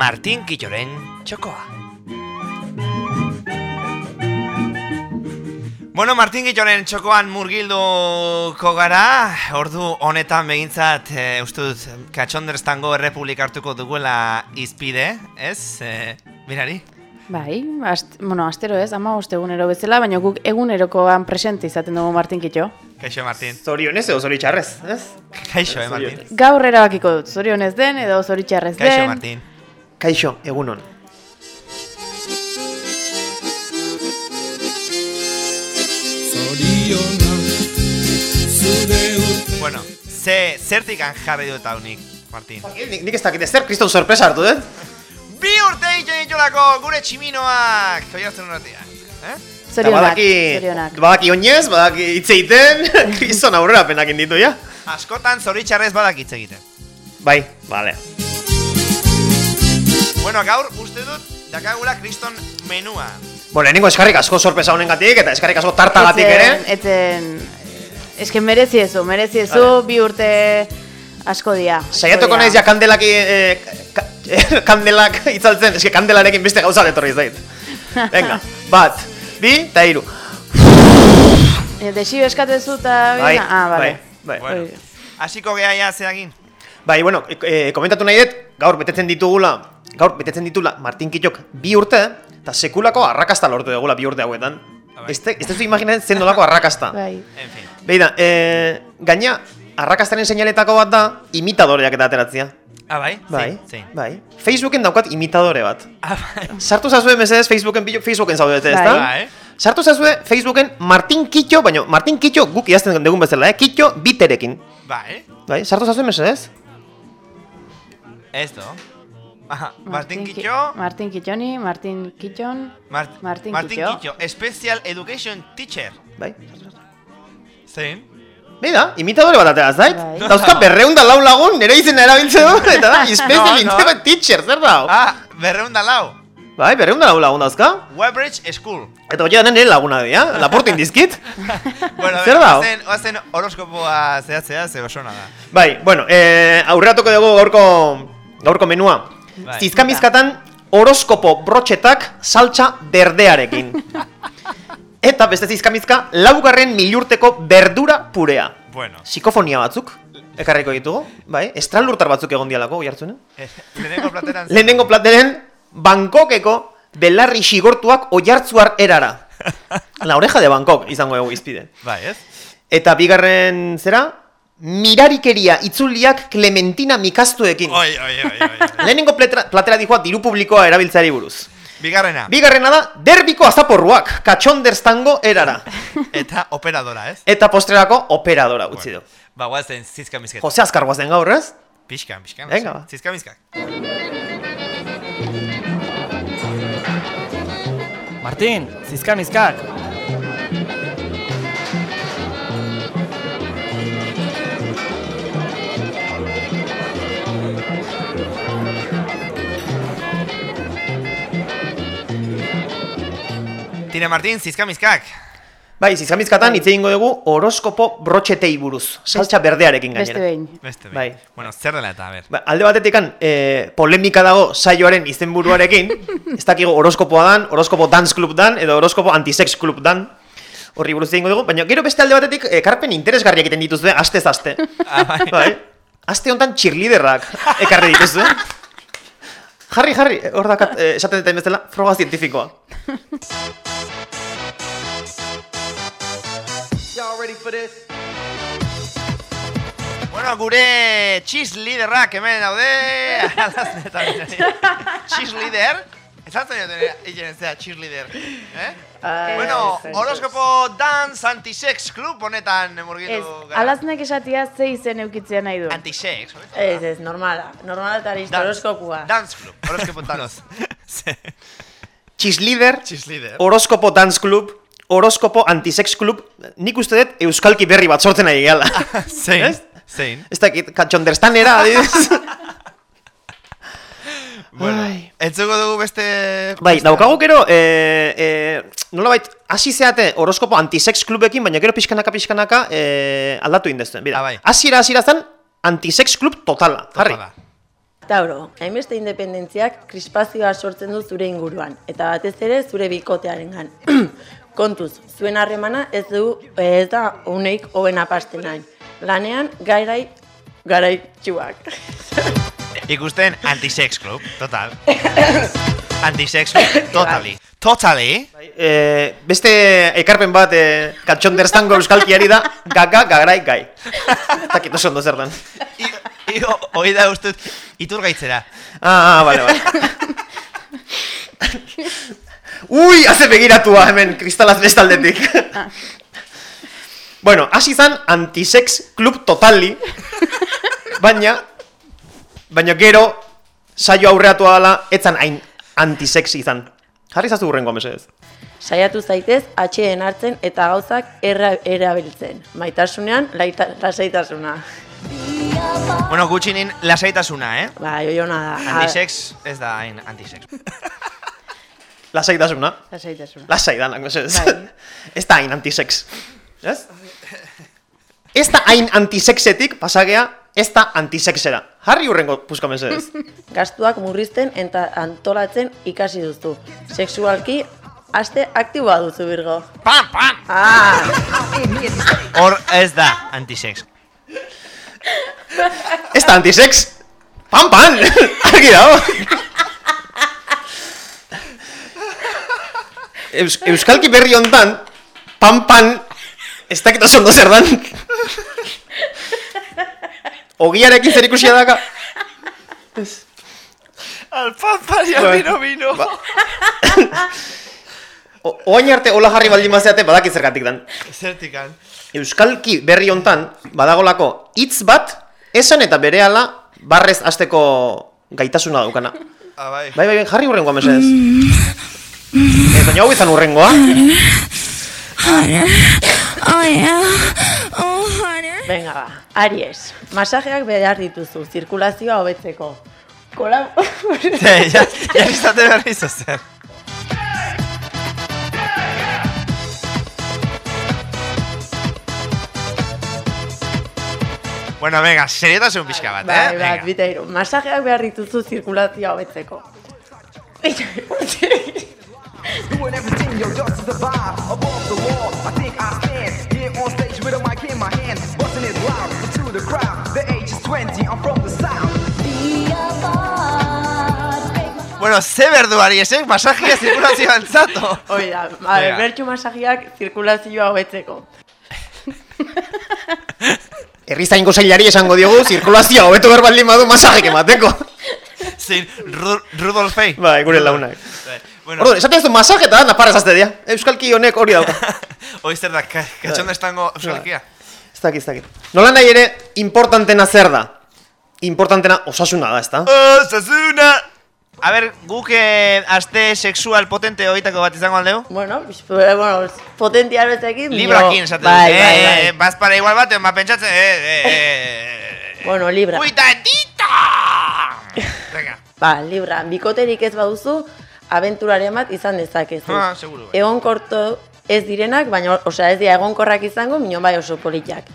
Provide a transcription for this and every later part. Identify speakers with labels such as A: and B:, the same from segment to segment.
A: Martin Killoren txokoa. Bueno, Martin Killoren txokoan murgilduko gara, ordu honetan begintzat, e, uste dut, katxonderstango errepublik hartuko duguela izpide, ez? E, mirari?
B: Bai, ast, bueno, astero ez, ama uste egunero bezala, baina guk egunerokoan presente izaten dugu Martin Kitxo.
A: Kaixo, Martin.
C: Zorionez edo zoritxarrez, ez?
A: Kaixo, eh, Martin.
B: Gaur erabakiko dut, zorionez den edo zoritxarrez den.
A: Kaixo, Martin.
C: Kaixo, egunon.
A: Bueno, ze, zertikan jarri dut haunik, Martin.
C: Nik, nik ez dakit zer, kriston sorpresa hartu, eh?
A: Bi urte ditu ditulako gure tximinoak Zoiatzen horatia eh?
B: Zorionak,
C: badaki,
B: zorionak.
C: badaki oinez, badaki hitz egiten, kriston aurrera penak inditu, ja?
A: Askotan zoritxarrez badak hitz egiten
C: Bai, bale.
A: Bueno, gaur uste dut dakagula kriston menua
C: Bueno, lehenengo eskarrik asko sorpresa honengatik eta eskarrik asko tartagatik ere.
B: Etzen, eske merezi ezu, merezi ezu, bi urte asko dia.
C: Saiatuko naiz ja kandelak eh, ka, kandelak itzaltzen, eske kandelarekin beste gauza etorri zait. Venga, bat, bi, eta hiru.
B: Eh, Desio eskatezu eta...
C: Bai,
B: ah,
C: bai,
B: vale.
C: bai.
A: Bueno, hasiko geha ja zeagin
C: Bai, bueno, e, e, komentatu nahi dut, gaur betetzen ditugula, gaur betetzen ditula Martin Kitxok bi urte, eta sekulako arrakasta lortu dugula bi urte hauetan.
A: bai.
C: Ez te, ez tezu imaginatzen zen nolako arrakasta.
B: Bai.
A: En fin
C: Beida, e, gaina, arrakastaren seinaletako bat da, imitadoreak eta ateratzea.
A: Ah, bai?
C: Bai,
A: Zein,
C: bai. Facebooken daukat imitadore bat.
A: Ah, bai
C: Sartu zazue mesedez Facebooken, bilo- Facebooken zaudete, ezta?
A: Bai.
C: Sartu zazue Facebooken Martin Kitxo, baina Martin Kitxo guk idazten dugun bezala, eh? Kitxo biterekin.
A: Bai,
C: Bai, sartu zazue mesedez?
A: ez do Aha, Martin
B: Ki-
A: Kitxo
B: Martin Kitxoni, Martin Kitxon...
A: Mart
B: Martin
A: Martin
B: Kitxo.
A: Kitxo, Special Education Teacher
C: Bai.
A: Zein?
C: Beida, imitadore bat atera zait.
B: Bai.
C: Dauzka berreun da lau lagun, nire izena erabiltze du, eta da,
A: No,
C: Special
A: no.
C: Internet Teacher, zer da?
A: Ah, berreunda lau
C: Bai, berreun da lau lagun dauzka.
A: Webridge School
C: Eta hori nire laguna dira, laportu indizkit.
A: Bueno,
C: Zer da?
A: oazen, oazen horoskopoa zehatzea, ze oso nada
C: Bai, bueno, eh, aurreratuko dugu gaurko, gaurko menua.
A: Bai.
C: Zizkamizkatan horoskopo brotxetak saltsa berdearekin. Eta beste zizkamizka, laugarren milurteko berdura purea.
A: Bueno,
C: Psikofonia batzuk, ekarriko ditugu, bai? Estralurtar batzuk egon dialako, jartzen.
A: eh, lehenengo plateran
C: Lehenengo plateren, Bangkokeko belarri xigortuak oiartzuar erara. La oreja de Bangkok izango dugu izpide.
A: Bai, ez?
C: Eta bigarren zera, mirarikeria itzuliak Clementina mikastuekin.
A: Oi, oi, oi, oi, oi.
C: Lehenengo platera, platera dijoa diru publikoa erabiltzeari buruz.
A: Bigarrena,
C: Bigarrena da, derbiko azaporruak, katxonderstango erara.
A: eta operadora, ez?
C: Eta postrerako operadora utzi du.
A: Ba, guazen, zizka mizket.
C: Jose Azkar guazen gaur, ez?
A: Pixkan, pixkan.
C: Venga, ba.
A: Zizka mizkak.
D: Martin, zizka mizkak.
A: Tine Martin, zizka mizkak.
C: Bai, zizkamizkatan hitz egingo dugu horoskopo brotxetei buruz. Saltsa berdearekin
B: Beste
C: gainera.
B: behin.
A: Beste,
C: Bai.
A: Bueno, zer dela eta, a ber.
C: Ba, alde batetikan, e, polemika dago saioaren izenburuarekin, ez dakigu horoskopoa dan, horoskopo dance club dan, edo horoskopo antisex club dan, horri buruz egingo dugu, baina gero beste alde batetik ekarpen interesgarriak egiten dituzue, astez aste.
A: Ah, bai.
C: bai. Aste honetan cheerleaderrak ekarri dituzue. Jarri, jarri, hor dakat, eh, esaten dut bezala, froga zientifikoa.
A: Bueno, gure cheerleaderrak hemen daude. Alaznetan. cheerleader. Ezatzen dut egin zera cheerleader. Eh? bueno, horoskopo dance antisex club honetan
B: Ez,
A: murgitu gara.
B: alaznek esatia ze izen eukitzea nahi du.
A: Antisex, hobeto?
E: Ez, ez, normala. Normala eta
A: Dance-
E: horoskopua.
A: Dance club, horoskopo dance.
C: Cheerleader,
A: cheerleader.
C: horoskopo dance club, horoskopo antisex club, nik uste dut euskalki berri bat sortzen ari gala.
A: Zein?
C: Ez?
A: Zein?
C: Ez dakit, katxonderstanera, adibidez.
A: Bueno,
C: Ai.
A: entzuko dugu beste...
C: Bai, daukagu gero, e, e, nolabait, hasi zeate horoskopo antisex klubekin, baina gero pixkanaka pixkanaka e, aldatu indezuen. Bida,
A: Ah, bai.
C: hasiera hasiera zen antisex klub totala, jarri.
E: Tauro, hainbeste independentziak krispazioa sortzen du zure inguruan, eta batez ere zure bikotearengan. Kontuz, zuen harremana ez du ez da uneik hoben apasten nahi. Lanean, gairai, garaitxuak.
A: Ikusten anti-sex club, total. anti-sex club, totally. Totally.
C: E, beste ekarpen bat e, katxonderztango euskalkiari da gaga gagarai gai. Eta kito ondo zer dan.
A: I, i, hoi da ustut, itur gaitzera.
C: Ah, ah, vale, vale. Ui, haze begiratua hemen kristalaz bestaldetik. bueno, hasi izan antisex club totali, baina, baina gero, saio aurreatu dela, etzan hain antisex izan. Jarri zazu hurrengo mesedez.
E: Saiatu zaitez, atxeen hartzen eta gauzak erra, erabiltzen. Maitasunean, laita, lasaitasuna.
A: Bueno, gutxinin lasaitasuna, eh?
E: Bai, oiona da.
A: Antisex ez da hain antisex.
C: Lasaitasuna.
B: Lasaitasuna.
C: Lasai danak, mesedez.
B: Bai.
C: Ez da hain antisex. Ez? Ez da hain antisexetik, pasagea, ez da antisexera. Jarri hurrengo puska mesedez.
E: Gastuak murrizten eta antolatzen ikasi duzu. Sexualki, aste aktiboa duzu, Virgo.
A: Pam, pam!
E: Ah,
A: Hor ez da antisex.
C: Ez da antisex. Pan, pan! Argi dago. Eus, Euskalki berri hontan, pan, pan, ez dakit oso ondo zer dan. Ogiarekin zer ikusia daka.
A: Al pam, pam, y al
C: Bai.
A: vino, vino.
C: O- Oain arte hola jarri baldin bazeate badaki zergatik dan.
A: Zertikan.
C: Euskalki berri hontan badagolako hitz bat esan eta berehala barrez hasteko gaitasuna daukana.
A: Ah, bai.
C: Bai, bai, jarri hurrengoa mesedez. Ez, baina hau izan hurrengoa.
E: Venga ba. Aries, masajeak behar dituzu, zirkulazioa hobetzeko. Kola...
A: Eh, ja, ja izate berri zer. Bueno, venga, seriotasun pixka bat, eh?
E: Bai, bat,
A: Venga.
E: bitairu. Masajeak behar dituzu zirkulazioa hobetzeko.
F: Doing everything, yo, just to survive. Above the wall, I think I stand. Here on 20, I'm from the south.
A: Bueno, ze berduari esek, masajia zirkulazioan zato.
E: Hoi da, bertxu masajeak zirkulazioa hobetzeko.
C: Herrizaingo zailari esango diogu, zirkulazioa hobeto behar baldin badu masajek emateko.
A: Zin, Ru Rudolfei.
C: Bai, gure launak.
A: Bai. Bueno,
C: Orduan, esaten du masaje eta naparez azte dia. Euskalki honek hori dauka.
A: hoi zer da, ka- katxonda estango euskalkia.
C: Ez dakit, ez dakit. Nola nahi ere, importantena zer da? Importantena osasuna da, ezta?
A: Osasuna! A ber, guk eh, aste sexual potente hoitako bat izango aldeu?
E: Bueno, bis- bueno, potentia betekin.
A: Librakin esaten
E: bai,
A: dut.
E: bai,
A: Eh,
E: bai.
A: bazpara igual bat, ma pentsatzen, eh, eh, eh.
E: Bueno, libra.
A: Uitatita! Venga.
E: Ba, libra, bikoterik ez baduzu, abenturaren bat izan dezakezu.
A: Ah, seguru, bai.
E: Egon korto ez direnak, baina, osea, ez dira egonkorrak izango, minon bai oso politak.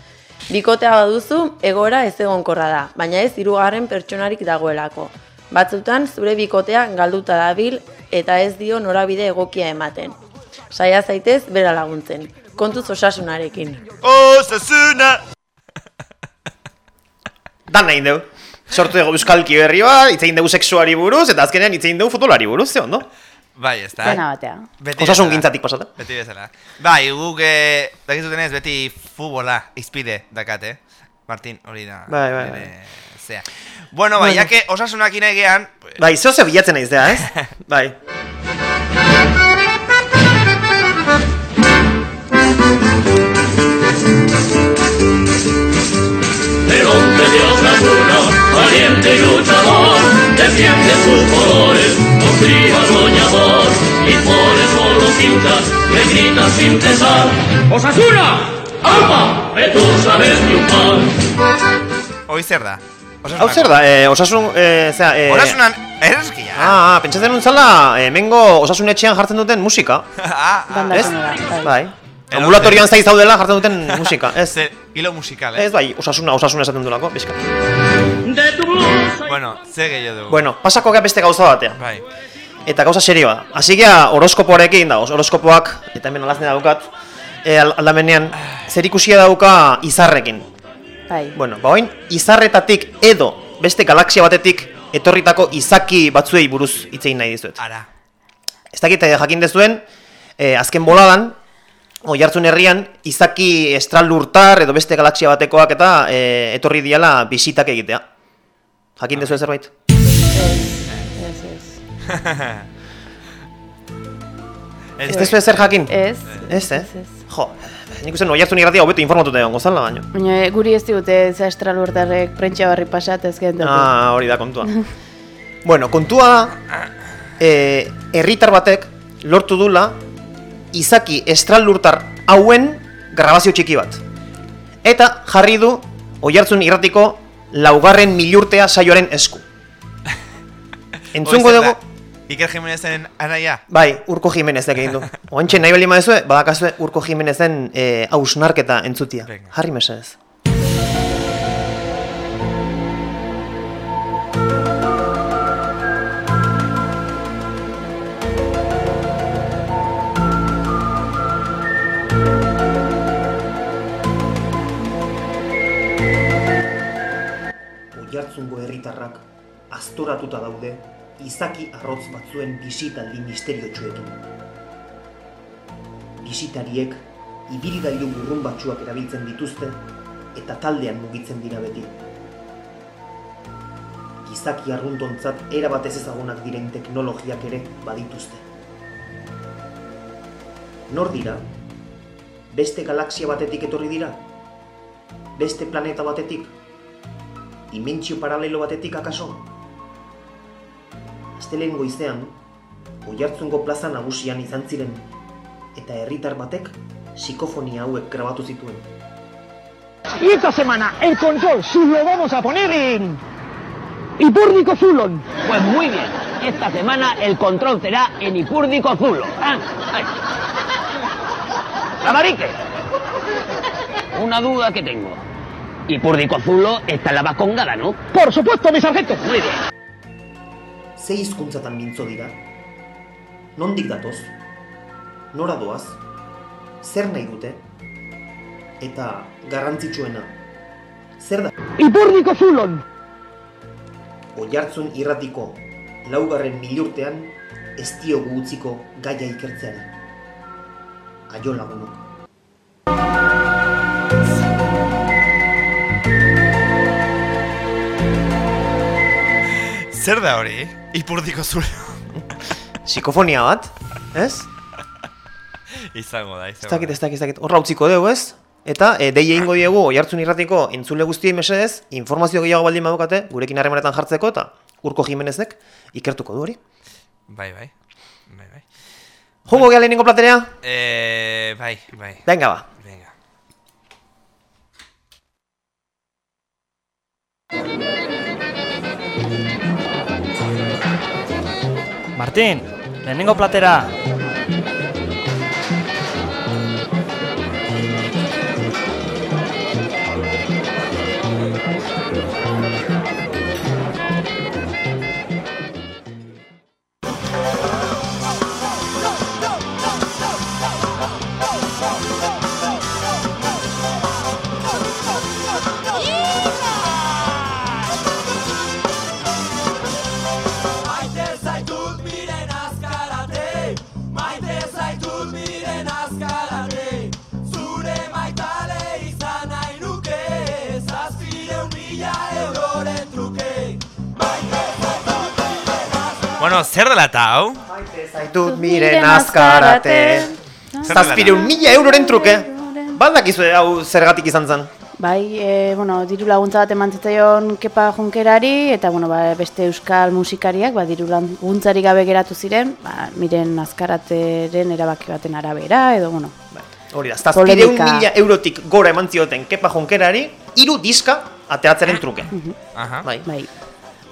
E: Bikotea baduzu, egora ez egonkorra da, baina ez hirugarren pertsonarik dagoelako. Batzutan, zure bikotea galduta dabil eta ez dio norabide egokia ematen. Saia zaitez, bera laguntzen. Kontuz osasunarekin.
A: Osasuna!
C: Dan nahi dugu. Sortu dugu euskalki berri bat, hitz egin dugu sexuari buruz, eta azkenean hitz egin dugu futbolari buruz, ze ondo?
A: Bai, ez da.
B: Pena batea.
A: Beti
C: Osasun gintzatik pasata.
A: Beti bezala. Bai, guk, eh, dakizuten ez, beti futbola izpide dakate. Martin, hori da.
C: Bai, bai,
A: bere Zea. Bueno, bai, jake osasunak inegean, pues,
C: Bai, zeo ze bilatzen naiz dea, ez? bai.
G: de donde Dios Osasuna, valiente y luchador, defiende con triba soñador, y por eso los hinchas gritan sin cesar, ¡Osasuna! ¡Alma! Que tú sabes triunfar.
A: hoi zer da.
C: Hau zer da, eh, osasun, eh, zera, eh...
A: Osasunan, ereskia.
C: Ah, ah, pentsatzen nun zala, eh, mengo osasun etxean jartzen duten musika.
A: ah, ah.
B: Banda
C: Ez?
B: bai.
C: Bai.
A: Edo-
C: Ambulatorian zaiz daudela jartzen duten musika, ez?
A: Zer, hilo musikal, eh?
C: Ez bai, osasuna, osasuna esaten duelako, bizka.
G: de tu blusa.
A: Bueno, ze gehiago dugu.
C: Bueno, pasako gara beste gauza batean.
A: Bai.
C: Eta gauza serioa da. Hasi gea horoskopoarekin da, horoskopoak, eta hemen alazne daukat, e, al- aldamenean, zer ikusia dauka izarrekin.
B: Bai.
C: Bueno, ba oin, izarretatik edo beste galaxia batetik etorritako izaki batzuei buruz hitz egin nahi dizuet.
A: Ara.
C: Ez dakit eh, jakin dezuen, eh, azken boladan, Oihartzun herrian, izaki estralurtar edo beste galaxia batekoak eta eh, etorri diala bisitak egitea. Jakin dezuen zerbait?
B: Ez, ez.
C: Ez dezuen zer jakin?
B: Ez.
C: Ez, eh?
B: Ez, ez.
C: Jo, nik uste oihartzun irratia hobeto informatuta egon gozala baino.
B: Baina eh, guri ez digute ez estralurtarrek prentsa barri pasat ez gentotu.
C: Ah, hori da kontua. bueno, kontua da, eh, herritar batek lortu dula izaki estralurtar hauen grabazio txiki bat. Eta jarri du oihartzun irratiko laugarren milurtea saioaren esku. Entzungo dugu?
A: Iker Jimenezen anaia.
C: bai, Urko Jimenezek egin du. Oantxe nahi bali madezue, badakazue Urko Jimenezen eh, hausnarketa entzutia.
A: Venga.
C: Jarri mesedez. Oihartzungo herritarrak aztoratuta daude izaki arrotz batzuen bisitaldi misteriotsuekin. Bisitariek ibilgailu burrun batzuak erabiltzen dituzte eta taldean mugitzen dira beti. Gizaki arruntontzat erabat ez ezagunak diren teknologiak ere badituzte. Nor dira? Beste galaxia batetik etorri dira? Beste planeta batetik? Dimentsio paralelo batetik akaso? Aztelen goizean, Oihartzungo plaza nagusian izan ziren, eta herritar batek psikofonia hauek grabatu zituen.
H: Y esta semana el control Zul lo vamos a poner en Ipurdico Zulon.
I: Pues muy bien, esta semana el control será en Ipurdico Zulo. ¿ah? Ay. Lamarique, una duda que tengo. Ipurdico Zulo está en la Vascongada, ¿no?
H: Por supuesto, mi sargento.
I: Muy bien.
C: Ze hizkuntzatan mintzo dira? Nondik datoz? Nora doaz? Zer nahi dute? Eta garrantzitsuena, zer da?
H: Ipurdico Zulon.
C: Oihartzun irratiko laugarren milurtean ez diogu utziko gaia ikertzeari. Aio lagunok.
A: Zer da hori? Ipurdiko zure.
C: Psikofonia bat, ez?
A: izango da,
C: Ez
A: izango
C: dakit, ez dakit, ez dakit. Horra utziko dugu, ez? Eta e, dei egingo diegu oihartzun irratiko entzule guztiei mesedez, informazio gehiago baldin badukate, gurekin harremanetan jartzeko eta Urko Jimenezek ikertuko du hori.
A: Bai, bai. Bai, bai.
C: Jongo geha lehenengo platerea?
A: Eh, bai, bai.
C: Venga ba.
A: Venga.
D: Martín, lehenengo platera.
A: Zer dela eta hau?
C: Zaitut miren azkarate. Zazpireun mila euroren truke. Baldakizue hau zergatik izan zen.
B: Bai, e, bueno, diru laguntza bat eman zitzaion Kepa Junkerari, eta bueno, ba, beste euskal musikariak ba, diru laguntzarik gabe geratu ziren, ba, miren azkarateren erabaki baten arabera, edo bueno.
C: Hori da, zazpireun mila eurotik gora eman zioten kepa jonkerari, hiru diska ateatzaren truke.
A: Aha.
C: Bai.
B: Bai,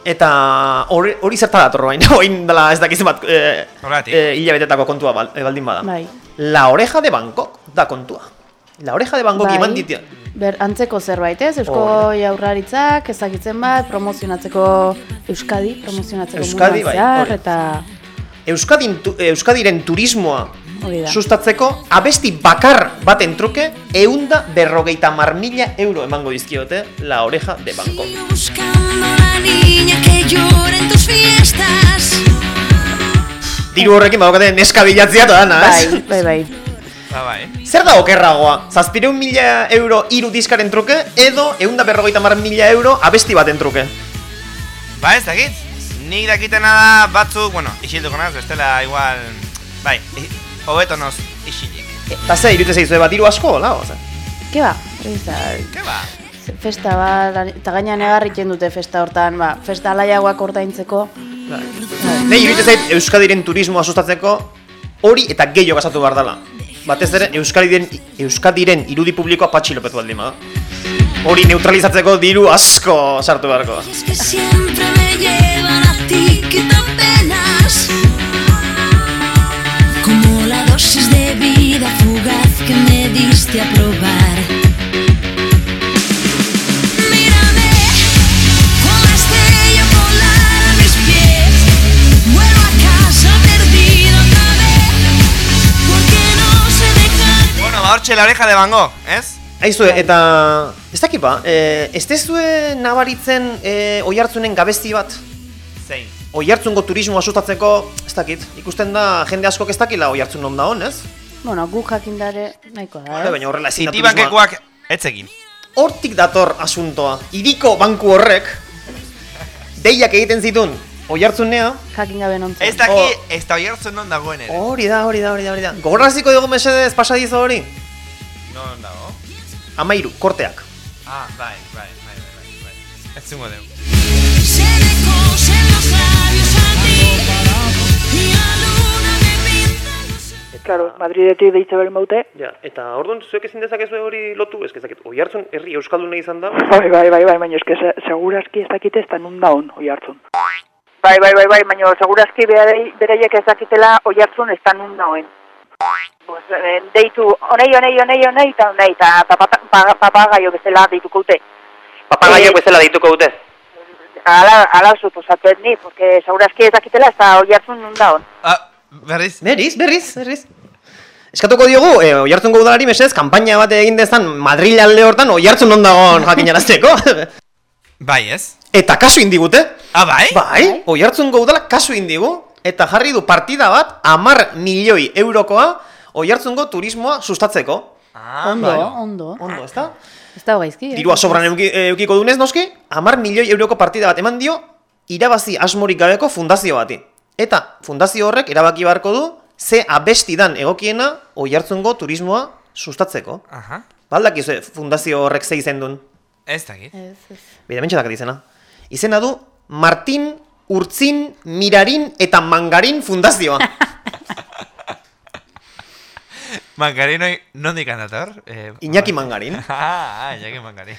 C: Eta hori, hori zerta dator bain, oin dela ez dakiz bat eh,
A: Horregatik.
C: eh, hilabetetako kontua bal, eh, baldin bada.
B: bai.
C: La oreja de Bangkok da kontua. La oreja de Gogh
B: Bai.
C: eman ditia.
B: Ber, antzeko zerbait, ez? Eusko
C: Hori
B: jaurlaritzak ezagitzen bat, promozionatzeko Euskadi, promozionatzeko
C: Euskadi, bai,
B: zehar, eta
C: Euskadin, tu- Euskadiren turismoa. Sustatzeko abesti bakar baten truke eunda berrogeita mar mila euro emango dizkiote la oreja de
J: fiestas.
C: Diru horrekin badokate neska bilatzea eta dana, ez?
B: Bai, bai, bai.
A: Ba, bai.
C: Zer da okerragoa? Zazpireun mila euro hiru diskaren truke edo eunda berrogeita mar mila euro abesti baten truke?
A: Ba, ez dakit. Nik dakitena da batzuk, bueno, isilduko naz, bestela igual... Bai, hobeto noz isilik.
C: Eta ze, irute zaizue bat diru asko, la? Oza.
B: Ke ba? Da,
A: Ke ba?
B: festa bat, eta gaina negarritzen dute festa hortan, ba, festa alaiagoak ordaintzeko.
C: Nei, irute zait Euskadiren turismoa sustatzeko hori eta gehiago gasatu behar dela. Batez ere, Euskadiren, Euskadiren irudi publikoa patxi lopetu baldin bada. Hori neutralizatzeko diru asko sartu beharko.
J: Es que siempre me llevan a ti quitan penas. Dosis de vida fugaz que me diste a probar. Mírame, con la estrella polar a mis pies. Vuelvo a casa perdido otra vez. Porque no sé dejar de
A: Bueno, ba, hortxe la oreja de Van Gogh, ez?
C: Aizue, eta... Ez dakit ba, eh, ez tezue nabaritzen eh, oihartzunen gabesti bat? Oihartzungo turismoa sustatzeko, ez dakit, ikusten da jende askok ez dakila oihartzun non da hon, ez?
B: Bueno, gu jakindare nahiko da, ez?
C: Baina horrela ezin da turismoa.
A: Etzekin.
C: Hortik dator asuntoa. Iriko banku horrek, deiak egiten zitun, oihartzunea,
B: Jakin gabe nontzen.
A: Ez daki,
C: Oh.
A: ez da oiertzen non dagoen ere.
C: hori da, hori da, hori da, hori da. Gogorraziko dugu mesedez pasadizo hori?
A: Non dago?
C: Amairu, korteak.
A: Ah, bai, bai, bai, bai, bai, bai. Ez zungo deu.
K: Claro, Madridetik deitze beren baute.
C: Ja, eta orduan zuek ezin dezakezu hori lotu, ez ezakit, oihartzun herri euskalduna izan da.
K: Bai, bai, bai, bai, baina eske se- segurazki ez dakite ez da nun daun oi hartzun. Bai, bai, bai, bai, baina segurazki berei- bereiek ez dakitela oi hartzun ez da nun dauen. Pues, eh, deitu, onei, onei, onei, onei, eta onei, eta papagaio bezala deituko dute.
C: Papagaio
K: Eh,
C: bezala dituko dute.
K: Ala, ala suposatzen ni, porque segurazki ez dakitela ez da oi hartzun nun daun.
A: Ah, berriz?
C: Berriz, berriz, berriz. Eskatuko diogu, e, oihartzungo udalari mesez, kanpaina bat egin dezan Madril alde hortan oihartzun non dagoen jakinarazteko.
A: Bai, ez?
C: eta kasu indigute.
A: Ah, bai?
C: Bai, oihartzungo udala kasu indigu. Eta jarri du partida bat, amar milioi eurokoa, oihartzungo turismoa sustatzeko.
A: Ah,
B: Ondo,
C: bai.
B: ondo.
C: Ondo, ezta?
B: Ez da gaizki, eh?
C: Dirua sobran euki, eukiko dunez noski, amar milioi euroko partida bat eman dio, irabazi asmorik gabeko fundazio bati. Eta fundazio horrek erabaki beharko du, ze abestidan egokiena oihartzungo turismoa sustatzeko.
A: Aha.
C: Baldakizu fundazio horrek ze izen duen.
A: Ez dakit.
B: Ez, ez.
C: Bide, mentxe dakat izena. Izena du, Martin Urtzin Mirarin eta Mangarin fundazioa.
A: Mangarinoi nondik handator? Eh,
C: Iñaki Mangarin.
A: Ah, ah, Iñaki Mangarin.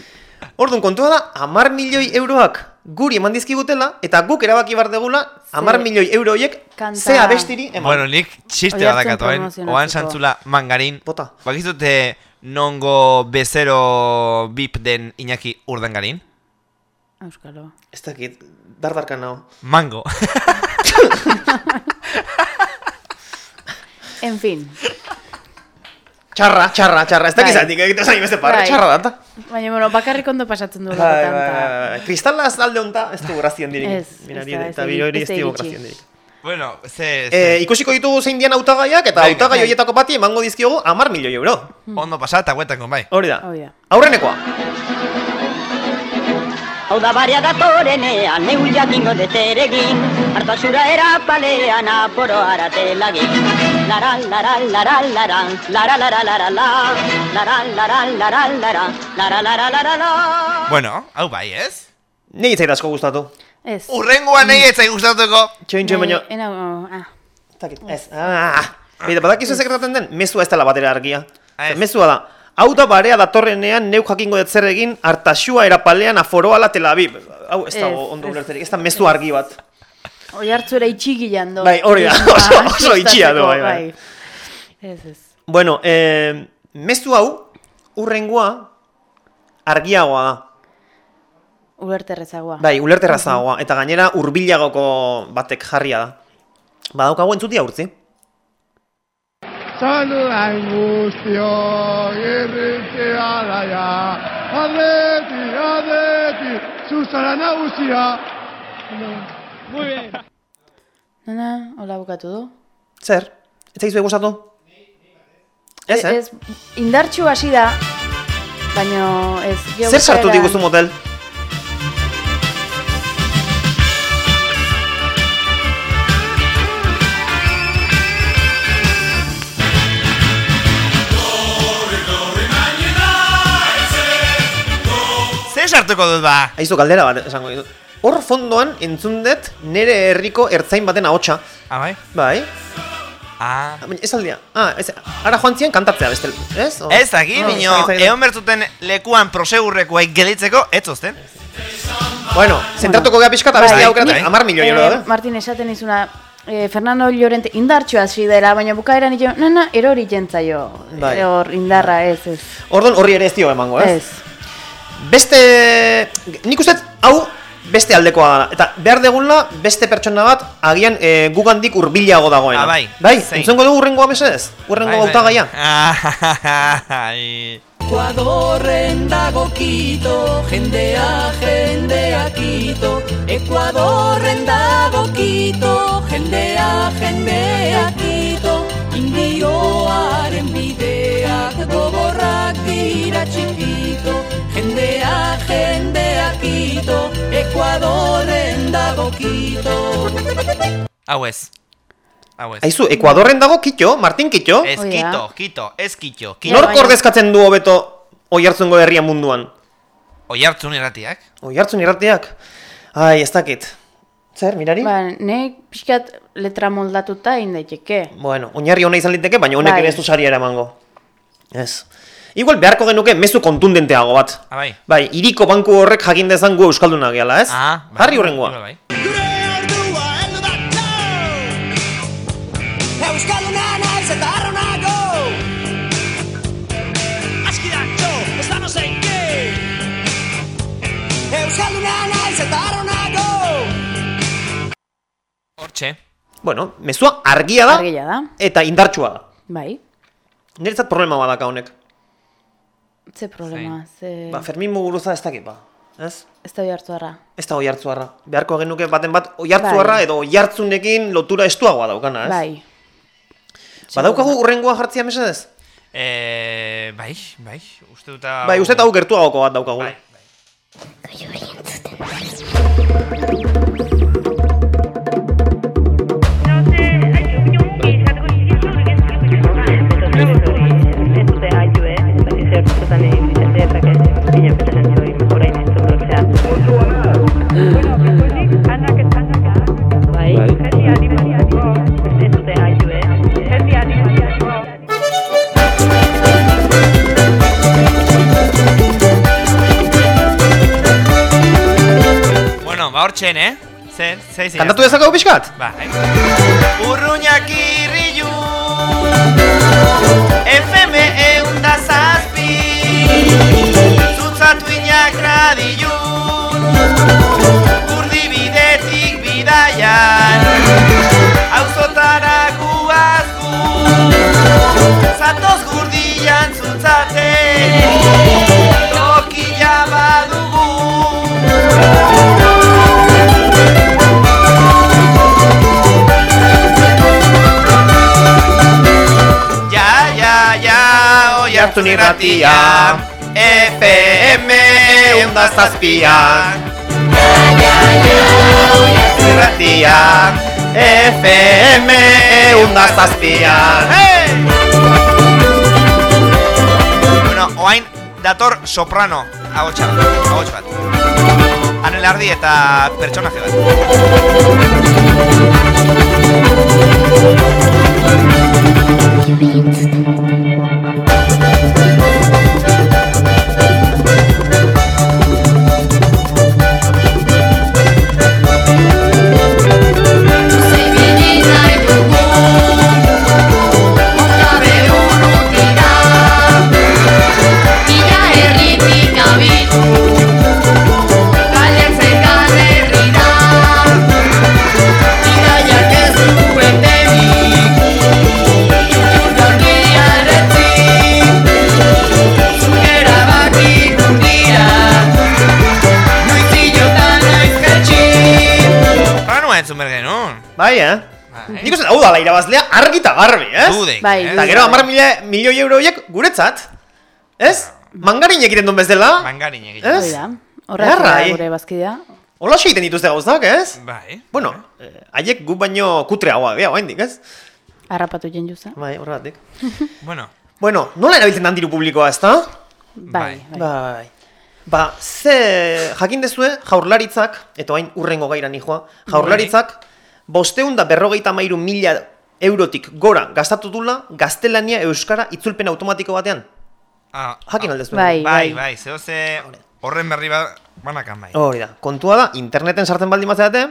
C: Orduan, kontua da, amar milioi euroak guri eman dizkigutela, eta guk erabaki bar degula, amar milioi euro horiek
B: Kanta-
C: ze abestiri eman.
A: Bueno, nik txiste badakatu, hain.
B: promozionatzeko.
A: Oan santzula Mangarin.
C: Bota.
A: Bakizute nongo bezero bip den Iñaki Urdangarin?
B: Euskalo.
C: Ez dakit, dardarkan nago.
A: Mango.
B: En fin.
C: Txarra, txarra, txarra, ez dakit
B: Bai.
C: egiten zain beste parre,
B: Bai.
C: txarra data.
B: Baina, bueno, bakarrik ondo pasatzen du
C: Bai, bai,
B: tanta.
C: bai, bai. Kristalaz alde honta ez du grazion dirik.
B: Ez, ez
C: Mirari,
B: da, ez
C: eta
B: da,
C: birori
B: ez
C: ez
B: da
C: dugu dirik.
A: bueno, ze, ze.
C: Eh, ikusiko ditugu zein dian hautagaiak, eta hautagai
B: Bai.
C: horietako bati emango dizkiogu amar milioi euro.
A: Ondo pasa eta guetango bai.
C: Hori da.
B: Da.
C: Aurrenekoa.
L: Hau da baria datorenean, neu jakingo deteregin, hartasura erapalean aporo aratelagin. Lara, lara, lara, lara, lara, lara, lara, la, lara, lara, lara, lara, lara, lara, lara, la.
A: Bueno, hau bai, ez?
C: Nei itzait asko gustatu.
B: Ez.
A: Urrengoa nahi etzai gustatuko.
C: Txoin, txoin, baino.
B: Ena, ah.
C: Ez dakit, ez. Ah. Bida, badakizu sekretaten den, mezua ez dela batera argia.
A: Ah, ez.
C: Mezua da. Hau da barea datorrenean neu jakingo dut zer egin hartasua erapalean aforoala Tel Aviv. Hau ez dago
B: Ez,
C: ondo
B: ez.
C: ulertzerik, ez da mezu argi bat.
B: Oi hartzura itxigilan do.
C: Bai, hori da, oso- oso itxia du, bai, bai.
B: Ez, ez.
C: Bueno, eh, mezu hau, urrengoa argiagoa da.
B: Ulerterrezagoa.
C: Bai, ulerterrazagoa, eta gainera hurbilagoko batek jarria da. Badaukagu entzutia urtzi.
M: Saludan guztiok irritea daia Atleti, atleti, zuzara nagusia Muy bien
B: Nana, hola bukatu du.
C: Zer? Ez zaizu gustatu? Ez, eh?
B: Ez, indartxu hasi da, baino ez...
C: Zer sartu diguzu motel?
A: Zer sartuko dut ba?
C: Aizu galdera bat esango ditut. Hor fondoan entzun dut nere herriko ertzain baten ahotsa.
A: Ah, bai?
C: Bai.
A: Ah.
C: Baina Ez aldia. Ah, ez, ara joan zian kantatzea beste, ez? O-
A: Ez daki,
C: Ah,
A: bino, egon bertuten lekuan prosegurrekoa gelitzeko, ez ozten?
C: Bueno, zentratuko gea pixka eta beste
B: Bai,
C: aukerat,
B: nik-
C: amar milioi euro
B: eh,
C: da.
B: Martin esaten izuna, eh, Fernando Llorente indartxu hasi dela, baina bukaeran nio, nana, erori jentzaio.
C: Bai.
B: Hor, indarra, ez, ez.
C: Orduan horri ere ez dio emango, ez?
B: Ez.
C: Beste... Nik uste hau beste aldekoa da. Eta behar degunla beste pertsona bat agian e, gugandik hurbilago dagoena.
A: Ah, bai.
C: Bai,
A: Zein?
C: entzungo dugu urrengoa mesedez? Urrengo hautagaia.
A: Ai.
N: Ekuadorren dago kito, jendea, jendea kito Ekuadorren dago kito, jendea, jendea kito Indioaren bideak Jendea, jendea kito, Ekuadorren dago kito
A: Hau ez. Hau ez.
C: Aizu, Ekuadorren dago kitxo, Martin kitxo.
A: Ez kito, kito, ez kito. kito.
C: Nork ordezkatzen du hobeto oihartzungo herria munduan?
A: Oihartzun irratiak.
C: Oihartzun irratiak? Ai, ez dakit. Zer, mirari?
B: Ba, nek pixkat letra moldatuta indaiteke.
C: Bueno, oinarri hona izan liteke, baina honek
B: Bai.
C: ere ez du saria eramango. Ez. Igual beharko genuke mezu kontundenteago bat.
A: Ah, bai.
C: Bai, iriko banku horrek jakin dezan gu euskaldunak gehala, ez?
A: Ah, bai.
C: Jarri hurrengoa.
A: Bai.
N: Arronago
A: Hortxe.
C: Bueno, mezua argia da,
B: Argia da.
C: eta indartsua da.
B: Bai.
C: Niretzat problema badaka honek.
B: Ze problema, ze...
C: Ba, Fermin Muguruza ez dakit ba. Ez?
B: Ez da hartu harra.
C: Ez da oihartzuarra. Beharko genuke baten bat oihartzuarra
B: Bai.
C: edo oihartzunekin lotura estuagoa daukana, ez?
B: Bai.
C: Badaukagu urrengoa jartzia mesedez?
A: Eh, bai, bai, uste dut hau-
C: Bai, uste hau gertuagoko bat daukagu.
A: Bai. Bueno, hortxen, eh? Zer, zer izan.
C: Kantatu dezakau pixkat?
A: Ba, eh? Urruñak irrilu FM eunda zazpi Zutzatu inak radilun Urdi bidetik bidaian Auzotara guazku Zatoz gurdian zutzaten Oiartzun irratian FM eunda zazpian Oiartzun irratian FM eunda zazpian hey! Bueno, oain dator soprano Ahotsa bat, ahots bat Anelardi eta pertsonaje bat Beats.
C: Bai, eh?
A: Bai.
C: Nik uste hau dala irabazlea argi eta garbi, ez?
A: Dudek,
B: Bai,
A: eh?
C: Eta
B: bai.
C: gero hamar mila, milioi euro horiek guretzat, ez? Mangarin egiten duen bezala,
A: Mangarin egin.
C: Ez?
B: Da. Da
C: Errai.
B: gure bazkidea.
C: hola egiten dituzte gauzak, ez?
A: Bai.
C: Bueno, eh, haiek gu baino kutreagoa, gea, oraindik, ez?
B: Harrapatu jen juza.
C: Bai, horregatik.
A: Bueno,
C: Bueno, nola erabiltzen dan diru publikoa, ezta?
B: Bai, bai.
C: Bai. Ba, ze jakin dezue jaurlaritzak, eta hain urrengo gaira nijoa, jaurlaritzak bosteun da berrogeita mairu mila eurotik gora gastatu dula gaztelania euskara itzulpen automatiko batean.
A: ah,
C: Jakin aldezue.
B: Bai,
A: bai, bai, zeo ze horren berri ba, banakan bai.
C: Hori da, kontua da, interneten sartzen baldin bazeate,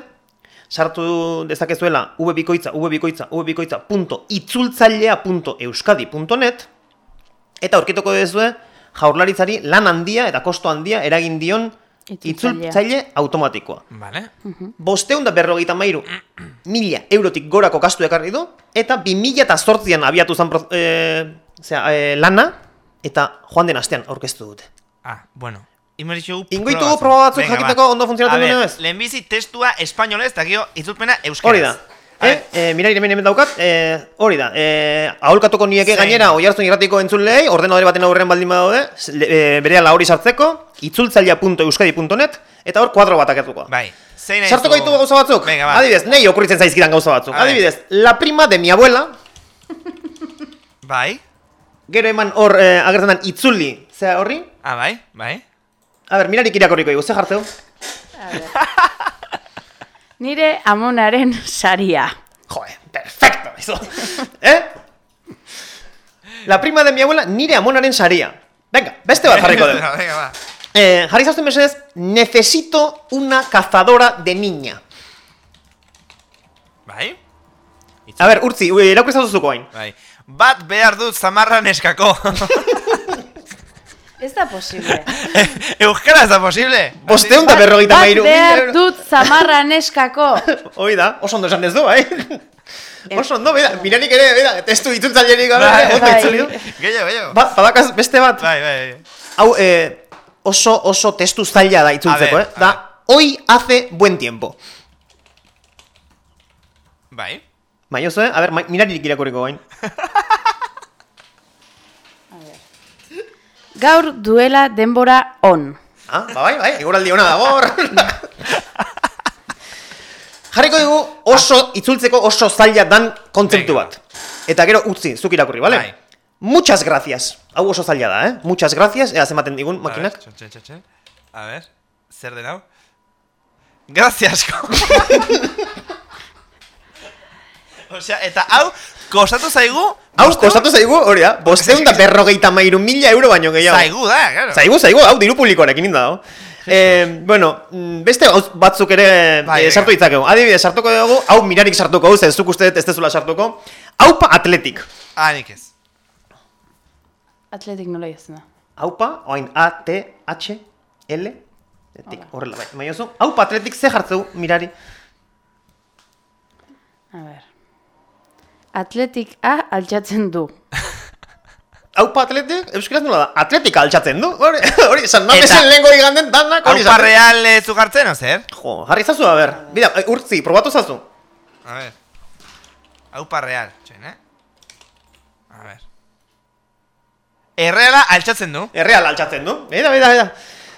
C: sartu dezakezuela vbikoitza, vbikoitza, vbikoitza, punto, itzultzailea, punto, euskadi, punto net, eta aurkituko dezue jaurlaritzari lan handia eta kosto handia eragin dion. Itzultzaile automatikoa.
A: Vale.
C: Bosteun da berrogeita mairu mila eurotik gorako kastu ekarri du, eta bi mila eta zortzian abiatu zen pro- eh, zera, eh, lana, eta joan den astean aurkeztu dute.
A: Ah, bueno. Inmertxu
C: Ingo ditugu proba batzuk jakiteko ondo funtzionatzen duen ez?
A: Lehenbizi testua espainolez, eta gero itzulpena euskeraz.
C: Hori da. Eh, eh, mirari hemen hemen daukat, eh, hori da, eh, aholkatuko nieke gainera oihartzun irratiko entzulei, ordenadore baten aurrean baldin badaude, le- eh, berehala hori sartzeko, itzultzailea.euskadi.net, eta hor kuadro bat akertuko.
A: Bai. Zein
C: Sartuko ditugu gauza batzuk?
A: Venga, ba.
C: Adibidez, nei okurritzen zaizkidan gauza batzuk.
A: A.
C: Adibidez, la prima de mi abuela,
A: Bai.
C: gero eman hor eh, agertzen den itzuli, zera horri?
A: Ah, bai, bai.
C: A ber, mirarik irakorriko dugu, ze jartzeu?
B: Nire amonaren saria.
C: Joe, perfecto, eso. ¿Eh? La prima de mi abuela nire amonaren saria. Venga, beste bat jarriko dugu.
A: Venga, ba.
C: Eh, jarri zazten mesedez, necesito una cazadora de niña.
A: Bai?
C: A ber, urtzi, irakurri hain.
A: Bai. Bat behar dut zamarra neskako.
B: Ez da posible.
A: Euskara ez da posible.
C: Bosteun da berrogeita
B: Bat
C: mairu.
B: behar dut zamarra neskako.
C: Hoi da, oso ondo esan ez du, bai? Oso ondo, bera, miranik ere, bera, testu itzultzailerik gabe,
A: Bai,
C: ondo
B: bai.
C: itzuli du.
A: Gehiago, gehiago.
C: Ba, badakaz beste bat.
A: Bai, bai.
C: Hau, eh, oso, oso testu zaila da itzultzeko, eh? Da, hoy hace buen tiempo.
A: Bai.
C: Bai, oso, eh? A ber, ma- miraririk irakurriko
B: Gaur duela denbora on.
C: Ah, ba, bai, bai, eguraldi hona dago. Jarriko dugu oso, itzultzeko oso zaila dan kontzeptu bat. Eta gero utzi, zuk irakurri, bale?
A: Bai.
C: Muchas gracias. Hau oso zaila da, eh? Muchas gracias, ea zematen digun makinak.
A: A ver, txon, txon, txon. A ver, zer den hau? Gracias. Osea, eta hau, kostatu zaigu...
C: Hau, kostatu zaigu, hori da, bosteun da berrogeita mairu mila euro baino gehiago.
A: Zaigu da, claro.
C: Zaigu, zaigu, hau diru publikoarekin inda dago. Eh, bueno, mm, beste batzuk ere
A: Bai,
C: eh, sartu ditzakegu. Adibidez, sartuko dugu, hau mirarik sartuko dugu, zezuk uste ez dezula sartuko. Aupa Atletik.
A: Ah, nik ez.
B: Atletik nola izan da.
C: Aupa, oain A, T, H, L, etik, horrela bai. Oso, Aupa Atletik ze jartzeu mirari.
B: A ber. Atletik A altxatzen du.
C: Aupa Atletik, euskaraz nola da, Atletik altxatzen du, hori, hori, San Mamesen lehenko iganden danak, hori
A: Aupa real eh, zu jartzen, o zer?
C: Jo, jarri zazu, a ber, bida, eh, urtzi, probatu zazu.
A: A ver. Aupa real, txen, eh? A ver. Erreala altxatzen du.
C: Erreal altxatzen du, bida, bida, bida.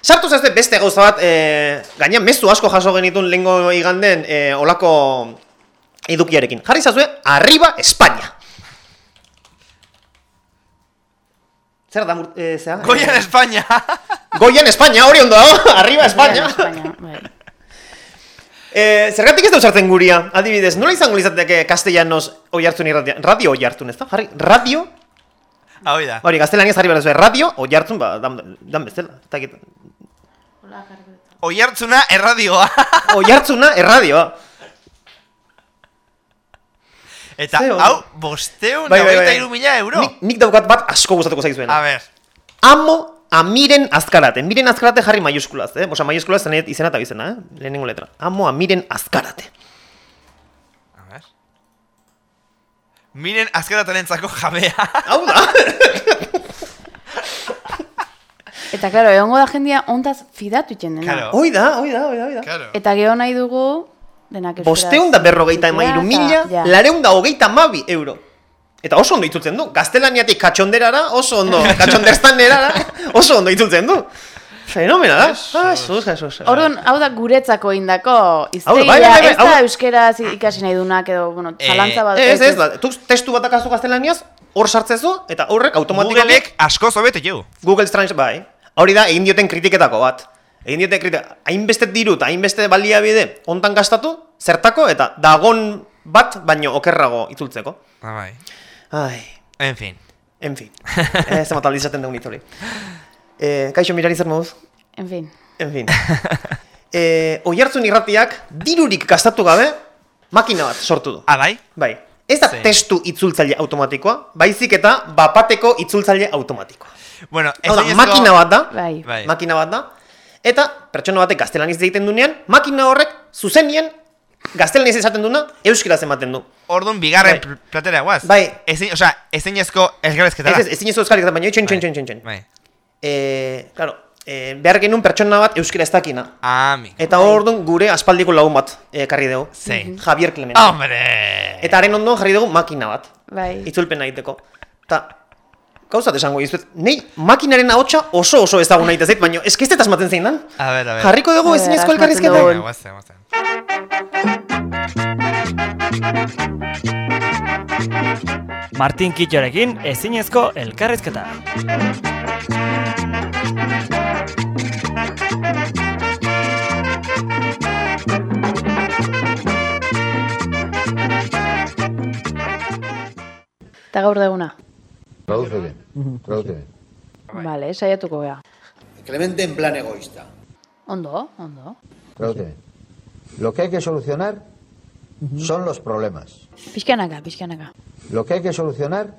C: Sartu zazte beste gauza bat, eh, gainean mezu asko jaso genitun lehenko iganden eh, olako edukiarekin. Jarri zazue, arriba España. Zer da, mur- eh, zera?
A: Goian
C: Eh,
A: España.
C: Goian España, hori ondo dago, arriba España.
B: España, bai.
C: Eh, zergatik ez da sartzen guria? Adibidez, nola izango litzateke castellanos oi hartzun irratia? Radio oi hartzun, ez da? Jarri, radio?
A: Hau da.
C: Hori, gaztelaniaz jarri behar zuen, radio oi hartzun, ba, dan, dan bestela. Ez dakit.
A: Oi hartzuna erradioa.
C: Oi hartzuna, erradioa.
A: Eta hau, bosteun,
C: Bai, bai, bai.
A: mila euro.
C: Nik, nik daukat bat asko gustatuko zaizuena.
A: A ver.
C: Amo a miren azkarate. Miren azkarate jarri maiuskulaz, eh? Osa, maiuskulaz zen izena eta bizena, eh? Lehenengo letra. Amo a miren azkarate.
A: A ver. Miren azkaratarentzako jabea.
C: Hau da!
B: Eta claro, egongo da jendia ontaz fidatu iten dena.
A: Claro.
C: Hoi da, hoi da, hoi da, hoi da.
A: Claro.
B: Eta geho nahi dugu Denak euskaraz
C: Bosteun da berrogeita emairu mila,
B: ja.
C: lareun da hogeita mabi euro. Eta oso ondo itzultzen du. Gaztelaniatik katxonderara, oso ondo, katxonderstanerara, oso ondo itzultzen du. Fenomena da. Ah, Jesus, Jesus.
B: Orduan, hau da guretzako indako
C: da,
B: iztegia,
C: bai, bai, bai,
B: ez
C: hau
B: da euskeraz ikasi nahi dunak edo, bueno, zalantza bat.
C: Ez, ez, da, tu testu bat dakazu gaztelaniaz, hor sartzezu, eta horrek automatikoki...
A: Googleek asko zobete jo.
C: Google Translate, bai. Hori da, egin dioten kritiketako bat. Egin dioten kritika, hainbeste diru eta hainbeste baliabide ontan gastatu, zertako, eta dagon bat, baino okerrago itzultzeko.
A: Ah, bai.
C: Ai,
A: En fin.
C: en fin. Ez emat aldiz esaten dugun hitz hori. Eh, kaixo, mirari zer moduz?
B: En fin.
C: En fin. eh, oihartzun irratiak, dirurik gastatu gabe, makina bat sortu du.
A: Ah, bai?
C: Bai. Ez da
A: Zein?
C: testu itzultzaile automatikoa, baizik eta bapateko itzultzaile automatikoa.
A: Bueno,
C: Hau da, makina bat da,
B: Bai.
A: Bai.
C: makina bat da, eta pertsona batek gaztelaniz egiten dunean, makina horrek zuzenien gaztelaniz esaten duna, euskaraz ematen du.
A: Orduan bigarren
C: Bai.
A: pl- platera guaz.
C: Bai.
A: Ezin, osea, ezinezko
C: Ez
A: elgarrezketara.
C: ez, ezin ez euskarik eta baina itxen, txen, txen, txen, txen.
A: Bai.
C: Eh, claro, eh, behar genuen pertsona bat euskara ez dakina.
A: Ami.
C: Eta orduan gure aspaldiko lagun bat eh, karri dugu.
A: Zein?
C: Javier Clemente.
A: Hombre!
C: Eta haren ondo jarri dugu makina bat.
B: Bai.
C: Itzulpen egiteko. Eta, gauzat esango dizuet, nei makinaren ahotsa oso oso ezagun nahi zait, baina eske ez dut asmatzen zein dan.
A: A ver, a ver.
C: Jarriko dugu
B: ber,
C: ezinezko
B: asmatzen
C: elkarrizketa.
A: Venga, guazen, guazen.
D: Martin Kitxorekin ezinezko elkarrizketa.
B: Eta gaur deguna.
O: Traduce bien, traduce bien.
B: Vale, saiatuko gea.
O: Clemente en plan egoísta.
B: Ondo, ondo.
O: Traduce bien. Lo que hay que solucionar son los problemas.
B: Pixkanaka, pixkanaka.
O: Lo que hay que solucionar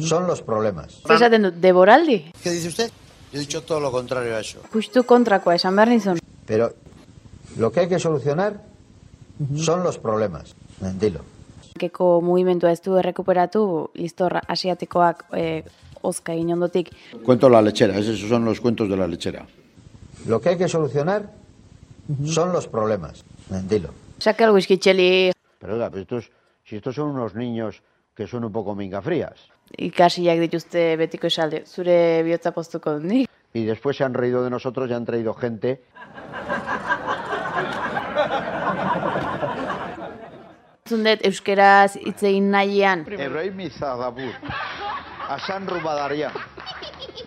O: son los problemas.
B: Zer esaten dut, deboraldi?
O: ¿Qué dice usted? Yo he dicho todo lo contrario a eso.
B: Justu kontrakoa, esan behar nizun.
O: Pero lo que hay que solucionar son los problemas. Dilo.
B: Keko mugimendua ez du errekuperatu, listor asiatikoak e, ozka egin ondotik.
P: Cuento la lechera, esos son los cuentos de la lechera.
O: Lo que hay que solucionar son los problemas. Eh, Dilo.
B: Saca el whisky txeli
P: Pero oiga, pero estos, si estos son unos niños que son un poco mingafrías
B: ikasiak dituzte betiko esalde. Zure bihotza postuko dut nik.
P: y después se han reído de nosotros y han traído gente
B: Zundet, euskeraz hitz egin nahian.
P: Ebrahim Izagabur, Hassan Rubadaria.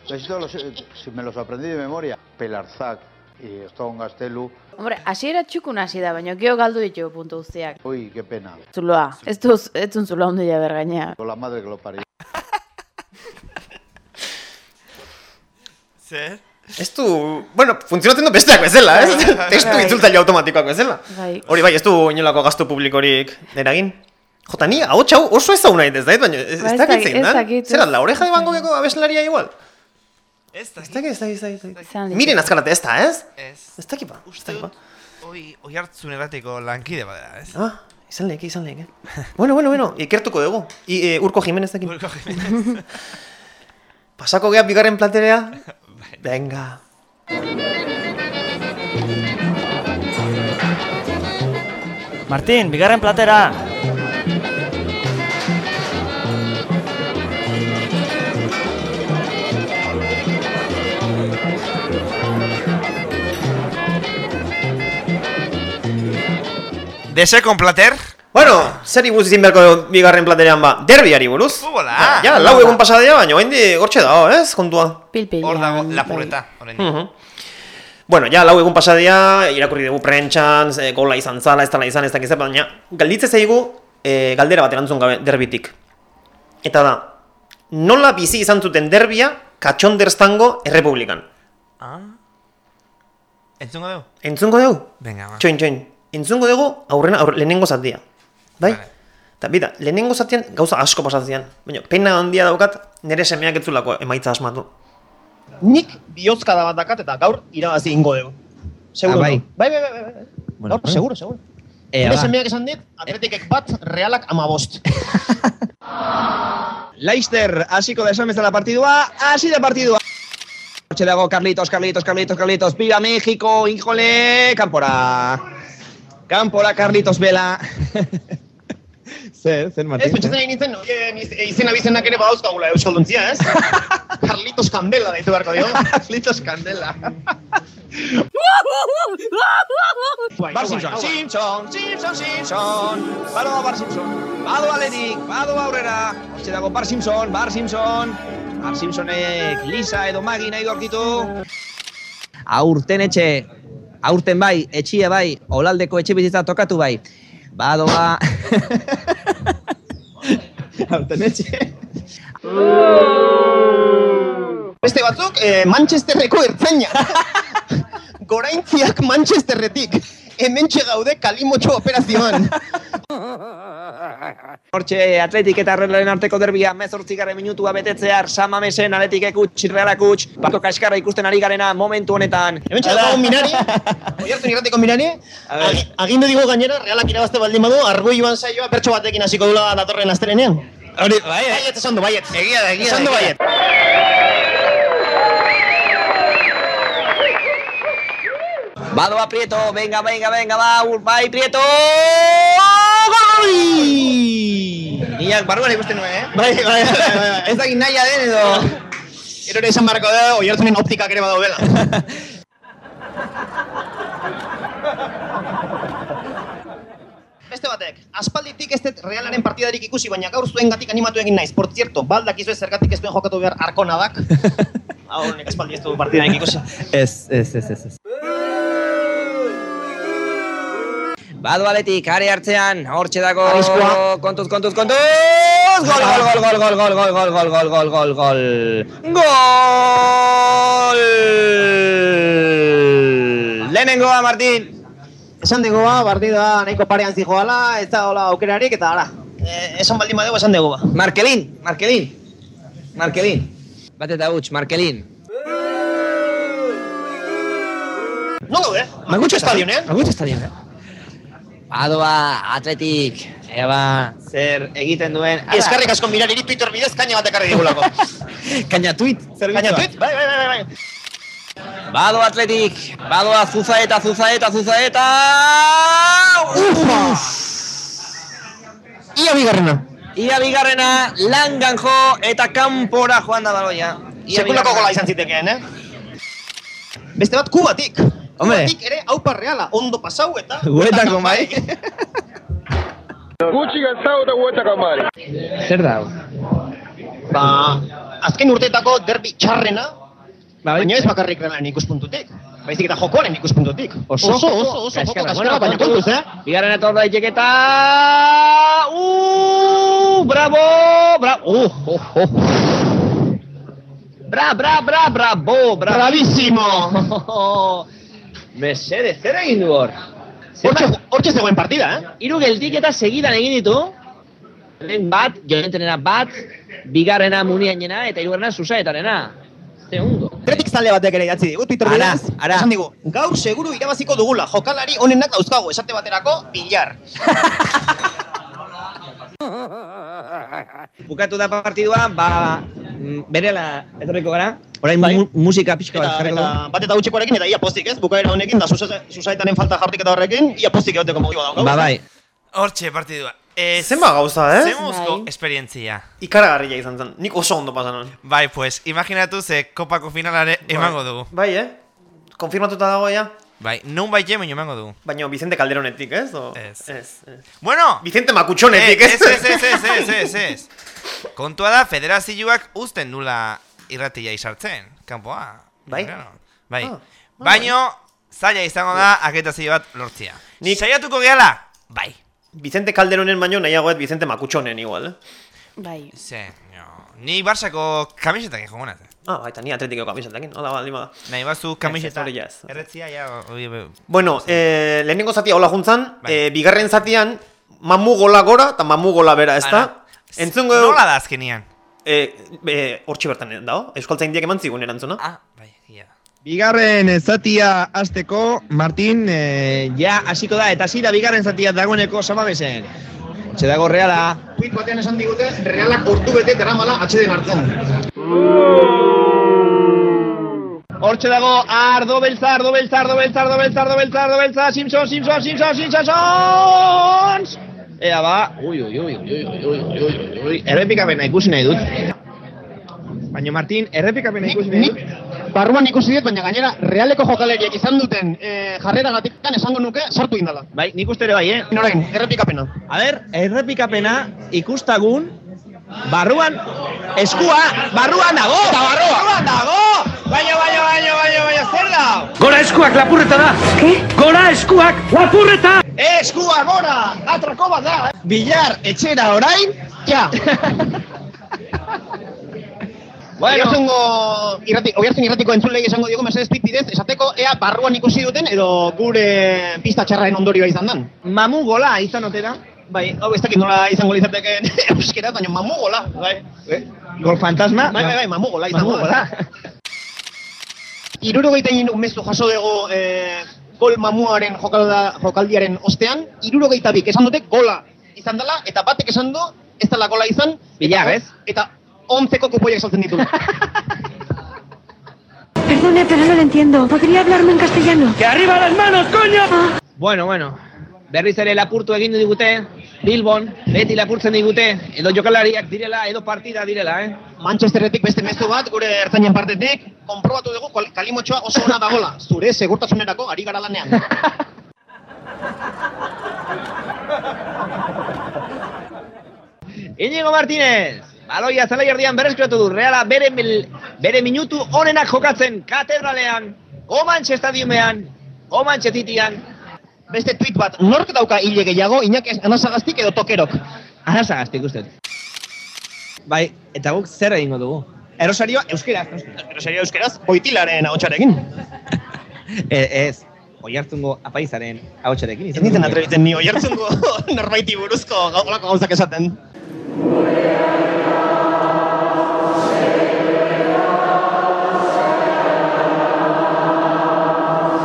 P: Esto los, eh, si me los aprendí de memoria. Pelarzac y Stone Gastelu.
B: Hombre, hasiera txukun hasi da, baina geho galdu ditu puntu guztiak.
P: Uy, qué pena.
B: Zuloa, ez duz, ez dun zuloa ondo jaber gaina.
P: Con la madre que lo parió.
A: Zer?
C: Ez du, bueno, funtzionatzen du besteak bezala, ez? Testu
B: Bai.
C: itzultzaile automatikoak bezala.
B: Bai.
C: Hori bai, ez du inolako gastu publikorik eragin. Jota, ni hau oso ezaguna ez da, baina ez
B: Ba, ez
C: dakit zein
B: ez
C: da. Zer
B: ez
C: la oreja de Van Gogheko abeslaria igual.
A: Ez da.
C: Ez dakit, ez dakit, ez dakit, ez Miren azkarate ez da, ez?
A: Ez.
C: Ez dakit ba, ez dakit ba.
A: oi, oi hartzun erratiko lankide badera, ez?
C: Ah, izan leheke, izan leheke. bueno, bueno, bueno, ikertuko dugu. I, e, Urko Jimenez dakin.
A: Urko Jimenez.
C: Pasako geha bigarren platerea? Venga.
D: Martin, bigarren platera!
A: Dese con plater?
C: Bueno, zer buruz izin beharko bigarren platerean ba? Derbiari buruz.
A: Futbola!
C: Ja, ja, lau egun pasadea, baina oindi hortxe dago, ez? Kontua.
B: Pil-pil.
A: Hor dago, lapurreta, oraindik.
C: Mhm. Bueno, ja, lau egun pasadea, irakurri dugu prentxan, e, gola izan zala, ez dala izan, ez dakiz, baina galditze zaigu e, galdera bat erantzun gabe derbitik. Eta da, nola bizi izan zuten derbia katxonderztango errepublikan?
A: Ah. Entzungo dugu?
C: Entzungo dugu?
A: Venga, ba.
C: Txoin, txoin. Entzungo dugu aurrena, aurre, lehenengo zatia. Bai? Eta bida, lehenengo zatian gauza asko pasatzen. Baina, pena handia daukat, nire semeak etzulako emaitza asmatu. Nik bihozkada bat dakat eta gaur irabazi ingo dugu. Seguro.
Q: Ah, bai.
C: Bai, bai, bai, bai, bai.
Q: Bueno,
C: gaur,
Q: bueno.
C: seguro, seguro.
Q: Ea,
C: Nire
Q: ba.
C: semeak esan dit, atletikek bat, realak amabost.
Q: Leicester hasiko da esan bezala partidua, hasi da partidua. Hortxe dago Carlitos, Carlitos, Carlitos, Carlitos, viva México, híjole, kanpora. Kanpora Carlitos Vela. zer, zer, Martin?
R: Ez, pentsatzen egin nintzen, horien iz- izena bizenak ere badauzkagula euskalduntzia, ez? Carlitos Candela deitu beharko dio.
Q: Carlitos Candela. Bar Simpson, Simpson, Simpson, Simpson. Badoa Bar Simpson. Badoa lehenik, badoa aurrera. Hortxe dago Bar Simpson, Bar Simpson. Bar Simpsonek Lisa edo Magi nahi du aurkitu. Aurten etxe, aurten bai, etxia bai, olaldeko etxe bizitza tokatu bai. Badoa... aurten etxe.
R: Beste batzuk, eh, Manchesterreko ertzaina. Goraintziak Manchesterretik. Hementxe gaude kalimotxo operazioan.
Q: Hortxe, atletik eta arreglaren arteko derbia, mezortzigaren minutua betetzear, samamesen, atletik ekuts, realak uts, bako kaskarra ikusten ari garena momentu honetan.
R: Hementxe dago minari, oiartzen irratiko minari, agi- agindu digu gainera, realak irabazte baldin badu, argoiuan saioa pertso batekin hasiko dula datorren astelenean.
Q: Hori, bai,
R: Baiet, esan du, baiet.
A: Egia da, egia da, egia da.
R: baiet.
Q: Badoa Prieto, venga, venga, venga, ba, ur, bai Prieto! Gol! Niak barruan ikusten nuen, eh?
R: Bai, bai, bai, bai, bai.
Q: Ez dakit nahia den edo...
R: Gero ere esan barrako da, oiartzunen optikak ere badaudela. Beste batek, aspalditik ez dut realaren partidarik ikusi, baina gaur zuen gatik animatu egin naiz. Por cierto, baldak izue zergatik ez duen jokatu behar arkonadak. Hau, nek aspaldi ez du partidarik ikusi.
Q: Ez, ez, ez, ez, ez. Badu aletik, are hartzean, hortxe dago, kontuz, kontuz, kontuz, gol, gol, gol, gol, gol, gol, gol, gol, gol, gol, gol, gol, gol, gol! Lehenengoa, Martin!
R: Esan dugu ba, partida nahiko parean zijoala, ez da hola aukerarik, eta ara. Eh, esan baldin badego esan dugu ba.
Q: Markelin, Markelin, Markelin. Bat eta huts, Markelin.
R: Non gaude? Magutxo estadionean?
Q: Magutxo estadionean. Badoa, atletik, eba, zer egiten duen... Ara.
R: Eskarrik asko mirariri Twitter bidez kaina bat ekarri digulako.
Q: Kaina tweet, zer
R: Kaina tweet? Bai, bai, bai, bai.
Q: Bado atletik, badoa zuzaeta, zuzaeta, zuzaeta... Uf!
R: Ia bigarrena.
Q: Ia bigarrena, langan jo eta kanpora joan da baloia. Ia
R: Sekulako gola izan zitekeen, eh? Beste bat kubatik.
Q: Hombre.
R: Kubatik ere aupa reala, ondo pasau eta...
Q: Guetako bai.
S: Gutxi gaztau eta guetako mari.
Q: Zer da?
R: Ba, azken urteetako derbi txarrena,
Q: Ba,
R: baina ez bakarrik realaren ikuspuntutik. Baizik eta jokoaren ikuspuntutik. Oso, oso, oso, oso,
Q: Kaskarra,
R: kaskarra, baina
Q: kontuz,
R: eh?
Q: Bigarren etor daiteke eta... Uh, bravo! Bravo! Uh, uh, uh. Bra, bra, bra, bravo! Bra.
R: Bravísimo!
Q: Mesede, zer egin du hor?
R: Hortxe, hortxe zegoen partida, eh?
Q: Hiru geldik eta segidan egin ditu. Lehen bat, jorentenena bat, bigarrena muniainena eta hirugarrena susaetarena. Ze ondo.
R: Tretik zale batek ere idatzi digu, Twitter
Q: Ara, ara.
R: Esan digu, gaur seguru irabaziko dugula, jokalari onenak dauzkagu, esate baterako, bilar.
Q: Bukatu da partidua, ba, mm, berela etorriko gara. Orain mu musika pixka bat jarriko
R: eta bat eta utxekoarekin, eta ia pozik, ez? Bukaera honekin, da susa- susaetaren falta jaurtik eta horrekin, ia pozik egoteko mogiba daukagu.
Q: Ba, bai.
A: Hortxe partidua. Ez...
R: Zenba gauza, eh?
A: Zemuzko
B: Bai.
A: esperientzia.
R: Ikaragarria izan zen, nik oso ondo pasan hon.
A: Bai, pues, imaginatu ze kopako finalare emango dugu.
R: Bai, eh? Konfirmatuta dago ja?
A: Bai, nun bai jemen emango dugu.
R: Baina Vicente Calderonetik, ez? O...
A: Ez.
R: Ez, ez.
A: Bueno!
R: Vicente Makutxonetik,
A: Eh,
R: ez?
A: Ez, ez, ez, ez, ez, ez. Kontua da, federazioak uzten nula irratia izartzen, kanpoa.
R: Bai?
A: Bai.
R: Ah,
A: Baino, zaila izango da, aketazio bat lortzia. Nik... Saiatuko gehala? Bai.
R: Vicente Calderonen baino nahiagoet Vicente Makutxonen igual, eh?
B: Bai.
A: Ze, no. Ni Barsako kamisetak jongo naz.
R: Ah, baita, ni atletikeko kamisetakin, hola, baldin bada.
A: Nahi bazu kamiseta. Erretzia, ja.
R: Bueno, eh, lehenengo zatia hola juntzan,
A: Bai.
R: eh, bigarren zatian, mamu gola gora eta mamu gola bera, ez da? Entzungo...
A: Nola da azkenian?
R: Eh, eh, hortxe bertan dago, Euskaltzaindiak eman zigun erantzuna.
A: Ah, bai.
Q: Bigarren zatia azteko, Martin, eh, ja hasiko da, eta hasi da bigarren zatia dagoeneko samabesen. Hortxe dago reala.
R: Tweet batean esan digute, realak ordu bete daramala atxeden hartzen.
Q: Hortxe dago, ardo beltza, ardo beltza, ardo beltza, ardo beltza, ardo beltza, ardo beltza, Simpson, Simpson, Simpson, Simpsons! Ea ba, ui, ui, ui, ui, ui, ui, ui, ui, ui, errepikapena ikusi nahi dut. Baina Martin, errepikapena ikusi nahi dut.
R: Barruan ikusi dut, baina gainera realeko jokaleriek izan duten e, jarrera gatikan esango nuke sartu indala.
Q: Bai, nik uste ere bai, eh?
R: Norain, errepikapena.
Q: A ber, errepikapena ikustagun, barruan, eskua, barruan dago! Eta barruan! Barruan dago! Baina, baina, baina, baina, baina, zer da?
N: Gora eskuak lapurreta da! Ke? Gora eskuak lapurreta!
Q: Eskua gora! Atrako bat da! Bilar, etxera orain, ja!
R: Bueno. Oiartzungo irrati, oiartzun irratiko entzulei esango diogu mesedez pipidez, esateko ea barruan ikusi duten edo gure pista txarraen ondorioa izan dan.
Q: Mamu gola izan otera.
R: Bai, hau ez dakit nola izango litzateke euskera, baina mamu gola. Bai.
Q: Gol fantasma?
R: Bai, bai, bai, mamu gola izango
Q: Mamu gola.
R: Irurogeita inu mezu jaso dugu eh, gol mamuaren jokalda, jokaldiaren ostean, irurogeita bik esan dute gola izan dela, eta batek esan du, ez dela gola izan,
Q: Bilar,
R: eta,
Q: ez?
R: Eta onzeko kupoiak saltzen ditu.
T: Perdone, pero no lo entiendo. ¿Podría hablarme en castellano?
N: ¡Que arriba las manos, coño!
Q: Bueno, bueno. Berriz ere lapurtu egin digute, Bilbon, beti lapurtzen digute, edo jokalariak direla, edo partida direla, eh?
R: Manchesterretik beste mezu bat, gure ertzainen partetik, konprobatu dugu kal- kalimotxoa oso ona dagola. Zure segurtasunerako ari gara lanean.
Q: Iñigo Martínez, baloia zela erdian berreskuratu du, Reala bere, mil- bere minutu onenak jokatzen katedralean, Gomantxe estadiumean, Gomantxe titian.
R: Beste tweet bat, nork dauka hile gehiago, inak anasagaztik edo tokerok?
Q: Anasagaztik uste. Bai, eta guk zer egingo dugu? Erosarioa euskeraz, noski.
R: Erosario euskeraz, boitilaren ahotsarekin.
Q: E, ez, oi hartzungo apaizaren ahotsarekin.
R: Ez nintzen atrebitzen ni oiartzungo norbaiti buruzko gauzak esaten.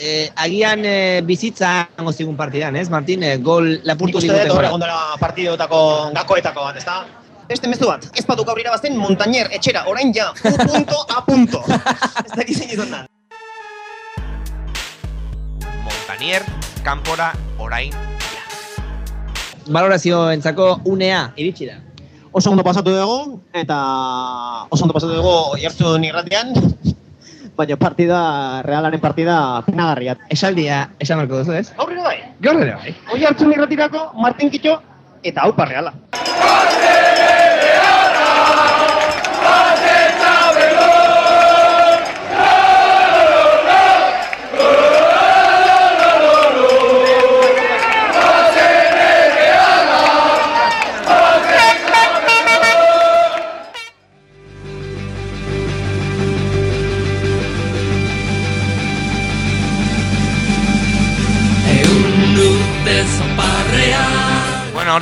Q: eh, agian eh, bizitza hango zigun partidan, ez, Martin? Eh, gol lapurtu
R: Nik uste dut partidotako gakoetako bat, ezta? Beste mezu bat, ez badu gaur irabazten Montañer etxera, orain ja, u punto a punto. ez da gizien izan da.
A: Montanier, kanpora, orain.
Q: Valorazio entzako unea, iritsi da.
R: Oso ondo pasatu dugu, eta oso ondo pasatu dugu jartzun irratian, baina partida, realaren partida penagarria.
Q: Esaldia, esan marko duzu, ez?
R: Aurrera bai.
Q: Gaur ere bai.
R: Hoi hartzun irratirako, Martin Kitxo, eta hau parreala.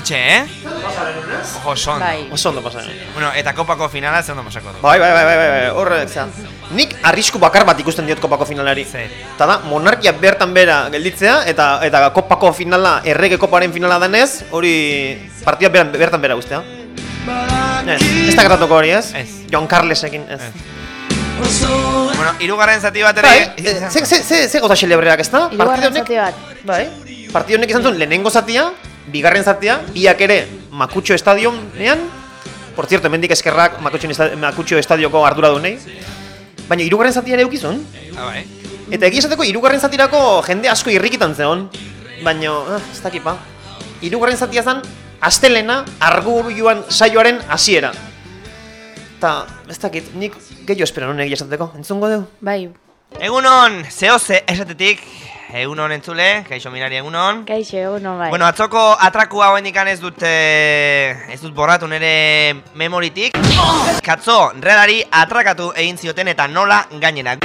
A: Hortxe, eh? Ojo, son.
B: Bai.
C: Oso ondo pasa.
A: Bueno, eta kopako finala ze ondo pasako du.
C: Bai, bai, bai, bai, bai, bai, horre, zera. Nik arrisku bakar bat ikusten diot kopako finalari.
A: Ze.
C: Eta da, monarkia bertan bera gelditzea, eta eta kopako finala, errege koparen finala denez, hori partida beran, bertan bera guztea. Ez, ez da gertatuko hori, ez?
A: Ez.
C: John Carlesekin, ez.
A: Bueno, irugarren zati bat ere...
C: Bai, eh, ze, ze, ze, ze gauza xelebreak, ez da?
B: Hirugarren zati bat.
C: Bai. Partido honek izan zuen lehenengo zatia, bigarren zatia, biak ere Makutxo estadionean, por cierto, hemendik eskerrak Makutxo, Makutxo estadioko arduradunei, baina hirugarren zatia ere eukizun,
A: Ah, bai.
C: eta egia esateko hirugarren zatirako jende asko irrikitan zeon, baina, ah, ez dakipa, hirugarren zatia zen, astelena arguruan saioaren hasiera. Eta, ez dakit, nik gehiago espero non egia esateko, entzungo dugu?
B: Bai.
A: Egunon, zehoze esatetik, egunon entzule, kaixo mirari egunon.
B: Kaixo, egunon bai.
A: Bueno, atzoko atrakua hoendikan ez dut, eh, ez dut borratu nere memoritik. Katzo, redari atrakatu egin zioten eta nola gainera.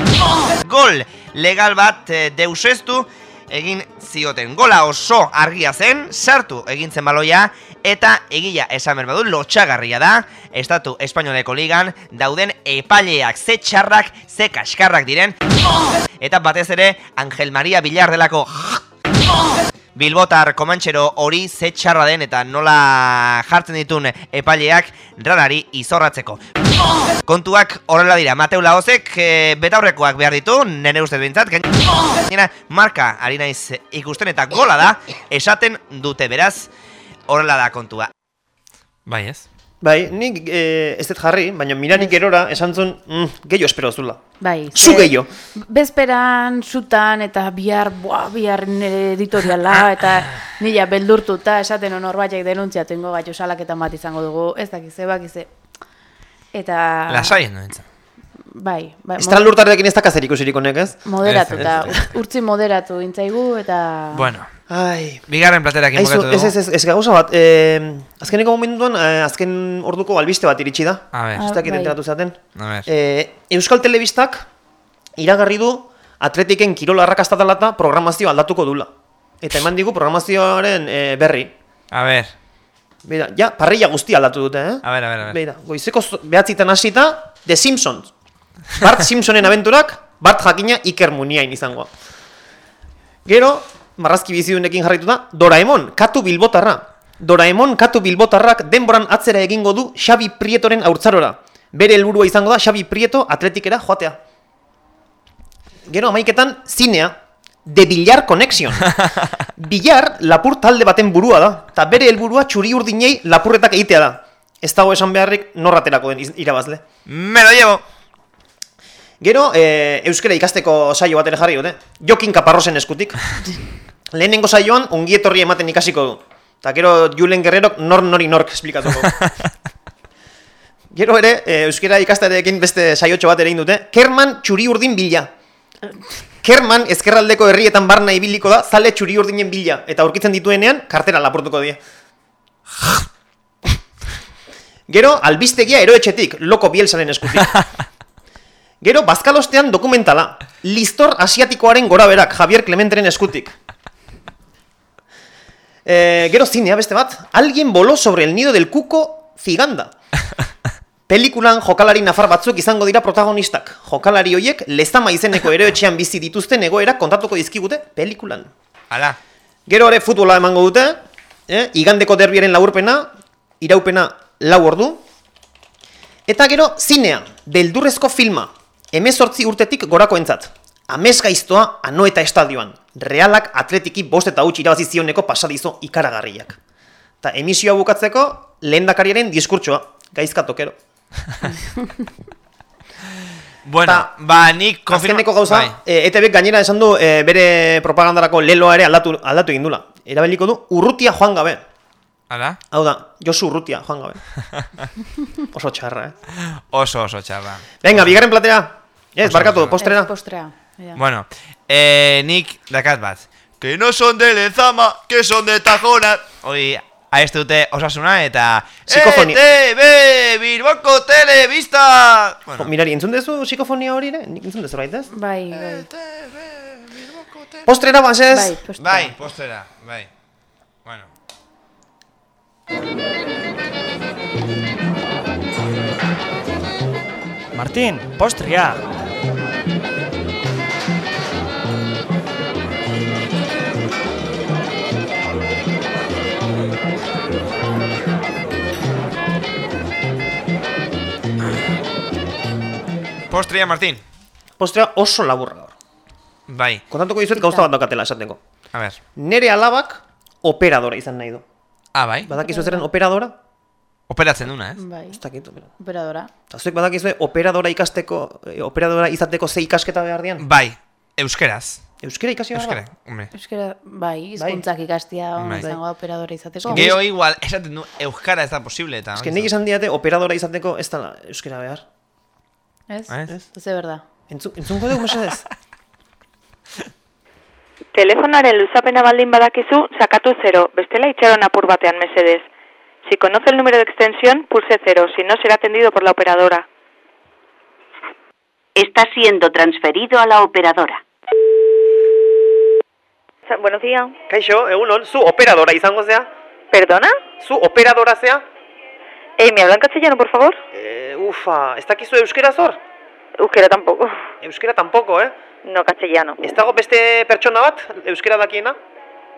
A: Gol legal bat eh, deusestu egin zioten. Gola oso argia zen, sartu egin zen baloia, eta egila esan berbadu lotxagarria da, Estatu Espainoleko ligan dauden epaileak ze txarrak, ze kaskarrak diren, eta batez ere Angel Maria Villar delako Bilbotar komantxero hori ze txarra den eta nola jartzen ditun epaileak radari izorratzeko. Kontuak horrela dira, Mateu Laozek e, betaurrekoak behar ditu, nene ustez bintzat, gainera marka ari naiz ikusten eta gola da, esaten dute beraz, horrela da kontua. Bai ez?
C: Bai, nik eh, ez dut jarri, baina mirarik gerora esan zuen, mm, gehiago espero zula.
B: Bai.
C: Zu gehiago.
B: Bezperan, sutan, eta bihar, buah, bihar nire editoriala, eta nila beldurtuta, esaten honor batek denuntziatu ingo gaitxo salaketan bat izango dugu, ez dakiz, ebak ize. Eta...
A: Lasaien noentzat.
B: Bai, bai.
C: Estral lurtarrekin ez dakazer ikusirik honek, ez?
B: Moderatuta,
C: Ez, ez.
B: urtzi moderatu intzaigu, eta...
A: Bueno,
C: Ai.
A: bigarren platerakin
C: Aizu,
A: bukatu
C: ez,
A: dugu.
C: ez, ez, ez gauza bat, eh, azkeneko momentuan, eh, azken orduko albiste bat iritsi da.
A: A ber.
C: Ez dakit
B: Ah, bai.
C: enteratu zaten.
A: A ber.
C: Eh, Euskal Telebistak iragarri du atletiken kirola arrakastatalata programazio aldatuko dula. Eta eman digu programazioaren eh, berri.
A: A ber,
C: Beira, ja, parrilla guztia aldatu dute, eh?
A: a ber, a ber, a ber.
C: Beira, goizeko behatzitan hasita, The Simpsons. Bart Simpsonen abenturak, Bart jakina Iker Muniain izangoa. Gero, marrazki bizidunekin jarraitu da, Doraemon, katu bilbotarra. Doraemon, katu bilbotarrak denboran atzera egingo du Xabi Prietoren aurtzarora. Bere helburua izango da Xabi Prieto atletikera joatea. Gero, amaiketan, zinea. The Billar Connection. Billar lapur talde baten burua da, eta bere helburua txuri urdinei lapurretak egitea da. Ez dago esan beharrik norraterako den irabazle.
A: Me lo llevo.
C: Gero, e, euskera ikasteko saio bat ere jarri dute. Jokin Kaparrosen eskutik. Lehenengo saioan, ongi etorri ematen ikasiko du. Eta gero, Julen Guerrerok nor nori nork esplikatuko. gero ere, e, euskera ikastarekin beste saiotxo bat ere dute. Kerman txuri urdin bila. Kerman ezkerraldeko herrietan barna ibiliko da, zale txuri urdinen bila. Eta aurkitzen dituenean, kartera lapurtuko die. Gero, albistegia eroetxetik, loko bielsaren eskutik. Gero, bazkalostean dokumentala. Listor asiatikoaren gora berak, Javier Clementeren eskutik. E, gero, zinea beste bat. Alguien voló sobre el nido del cuco ziganda. Pelikulan jokalari nafar batzuk izango dira protagonistak. Jokalari hoiek lezama izeneko eroetxean bizi dituzten egoerak kontatuko dizkigute pelikulan.
A: Ala.
C: Gero ere futbola emango dute, eh? igandeko derbiaren laburpena, iraupena lau ordu. Eta gero zinea, beldurrezko filma, emezortzi urtetik gorako entzat. Amez gaiztoa anoeta estadioan. Realak atletiki bost eta huts irabazi zioneko pasadizo ikaragarriak. Eta emisioa bukatzeko, lehendakariaren diskurtsoa, gaizka tokero.
A: Bueno, ba, nik konfirma...
C: Azkeneko gauza,
A: Bai.
C: e, ETB gainera esan du e, bere propagandarako leloa ere aldatu, aldatu egin dula. Erabiliko du urrutia joan gabe.
A: Ala?
C: Hau da, Josu urrutia joan gabe. Oso txarra, eh?
A: Oso, oso txarra.
C: Venga, bigarren platera. Ez,
A: Oso
C: barkatu, postrera.
B: Ez, postrea. Ja.
A: Bueno, eh, nik dakat bat. Que no son de Lezama, que son de Tajona. Hoi, aizte dute osasuna eta...
C: Psikofonia.
A: ETV, Bilboko Telebista!
C: Bueno. Mirari, entzun dezu psikofonia hori ere? Nik entzun dezu baita ez?
B: Bai, bai.
C: Postrera basez.
B: Bai, postrea.
A: Bai, postera, bai. Bueno.
D: Martín, postria.
A: Postria, Martín.
C: Postrea oso laburra gaur.
A: Bai,
C: Kontatuko dizuet gauza bat daukatela esateko.
A: a ver.
C: Nere alabak operadora izan nahi du.
A: Ah, bai.
C: Badakizu zeren operadora?
A: Operatzen duna, ez?
B: Bai,
C: Ez dakit, operadora.
B: operadora.
C: Eta zuek badakizu operadora ikasteko, eh, operadora izateko ze ikasketa behar dian?
A: Bai, euskeraz.
C: Euskera ikasi da?
A: Euskera, hombre.
B: Euskara, bai, hizkuntzak ikastia on
A: Bai.
B: izango da operadora izateko.
A: Geo igual, esaten du, euskara ez da posible eta...
C: Ez que nik esan diate operadora izateko ez da euskera behar.
B: Ez?
A: Ez?
B: Ez de verdad.
C: Entzu, entzungo dugu mesedez?
K: Telefonaren luzapena baldin badakizu, sakatu zero, bestela itxaron apur batean mesedez. Si conoce el número de extensión, pulse cero, si no será atendido por la operadora.
L: Está siendo transferido a la operadora.
K: Buenos días.
C: Kaixo, egunon, zu operadora izango zea?
K: ¿Perdona?
C: Zu operadora zea?
K: Eh, ¿me hablan castellano, por favor?
C: Eh, ufa, ez dakizu euskera zor?
K: Euskera tampoco.
C: Euskera tampoco, eh?
K: No castellano.
C: Ez dago beste pertsona bat, euskera dakiena?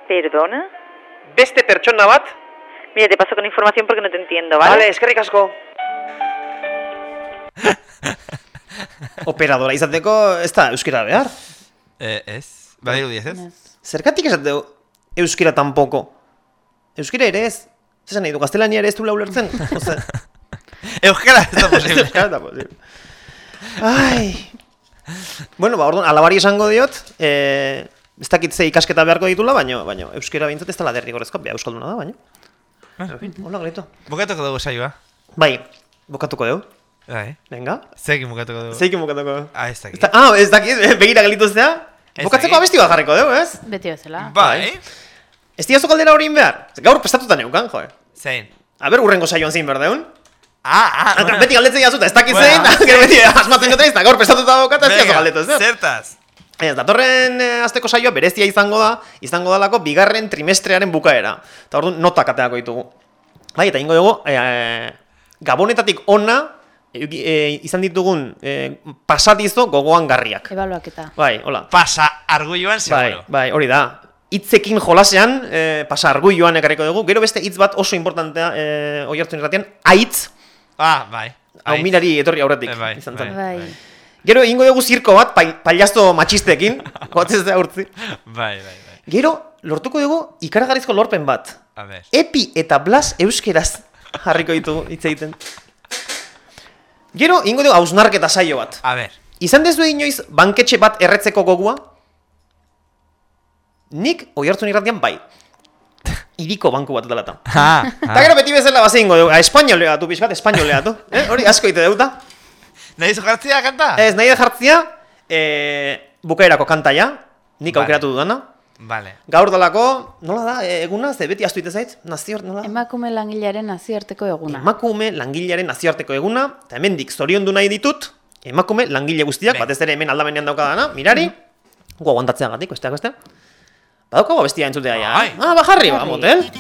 K: ¿Perdona?
C: Beste pertsona bat?
K: Mira, te paso con información porque no te entiendo, ¿vale?
C: Vale, eskerrik asko. Operadora izateko ez da euskera behar.
A: Eh, ez? Badiru diez, ez?
C: Zergatik esateu euskera tampoko? Euskera ere ez? Zesan nahi du, gaztelania ere ez du ulertzen? Ose,
A: Euskara ez da posible.
C: euskara ez da posible. Ai. Bueno, ba, orduan, alabari esango diot, eh, ez dakit ze ikasketa beharko ditula, baino, baino, euskera bintzat ez dela derrigorrezko, beha euskalduna da, baino. En fin, hola, gleto.
A: Bukatuko dugu saioa.
C: Bai, bukatuko dugu.
A: Bai.
C: Venga.
A: Zeikin bukatuko dugu.
C: Zeikin bukatuko dugu.
A: Ah, ez dakit.
C: Ah, ez dakit, begira gelitu zea? Bukatzeko abesti bat jarriko dugu, ez?
B: Beti bezala.
A: Bai.
C: Ez diazu galdera hori behar? Gaur prestatuta neukan, joe.
A: Zein.
C: A ber, urrengo saioan zein berdeun.
A: Ah, ah,
C: beti galdetzen jazuta, ez dakit
A: Bueno.
C: zein, gero beti asmatzen dut eta gaur prestatuta daukat, ez
A: Venga,
C: galdetu, ez?
A: Zertaz.
C: Ez, datorren eh, asteko saioa berezia izango da, izango dalako bigarren trimestrearen bukaera. Eta orduan notak ateako ditugu. Bai, eta ingo dugu, eh, gabonetatik ona, euki- eh, izan ditugun eh, pasadizo gogoan garriak.
B: Ebaluaketa.
C: Bai, hola.
A: Pasa arguioan
C: Bai,
A: seguro.
C: bai, hori da. Hitzekin jolasean, eh, pasa arguioan ekarriko dugu. Gero beste hitz bat oso importantea eh, oi irratian, aitz,
A: Ah, bai.
C: hau minari etorri aurretik.
A: Eh, bai,
C: izan
A: bai,
C: zen.
B: Bai.
C: Gero ingo dugu zirko bat, pai, pailiazto matxistekin, goatzez da urtzi.
A: Bai, bai, bai.
C: Gero, lortuko dugu ikaragarrizko lorpen bat.
A: A ber.
C: Epi eta Blas euskeraz jarriko ditugu hitz egiten. Gero, ingo dugu hausnarketa saio bat.
A: A ber.
C: Izan dezu inoiz banketxe bat erretzeko gogua? Nik oi hartzun irratian bai. Iriko banku bat dela eta. Eta gero beti bezala bazein ingo dugu, a espainolea du, pixkat, espainolea du. Eh? Hori asko ite deuta.
A: Nahi zu jartzea kanta?
C: Ez, nahi jartzia, eh, bukaerako kantaia, nik
A: Vale.
C: aukeratu dudana.
A: Vale.
C: Gaur dalako, nola da, e, eguna, ze beti astu ite zait, nazio, nola?
B: Emakume langilearen nazioarteko eguna.
C: Emakume langilearen nazioarteko eguna, eta hemendik zoriondu nahi ditut, emakume langile guztiak, batez ere hemen aldamenean daukadana, mirari, gu aguantatzeagatik, besteak beste. Badaukago bestia entzutea ja.
A: Bai.
C: Ah, ba, jarri, ba,
B: Jarri.
C: motel.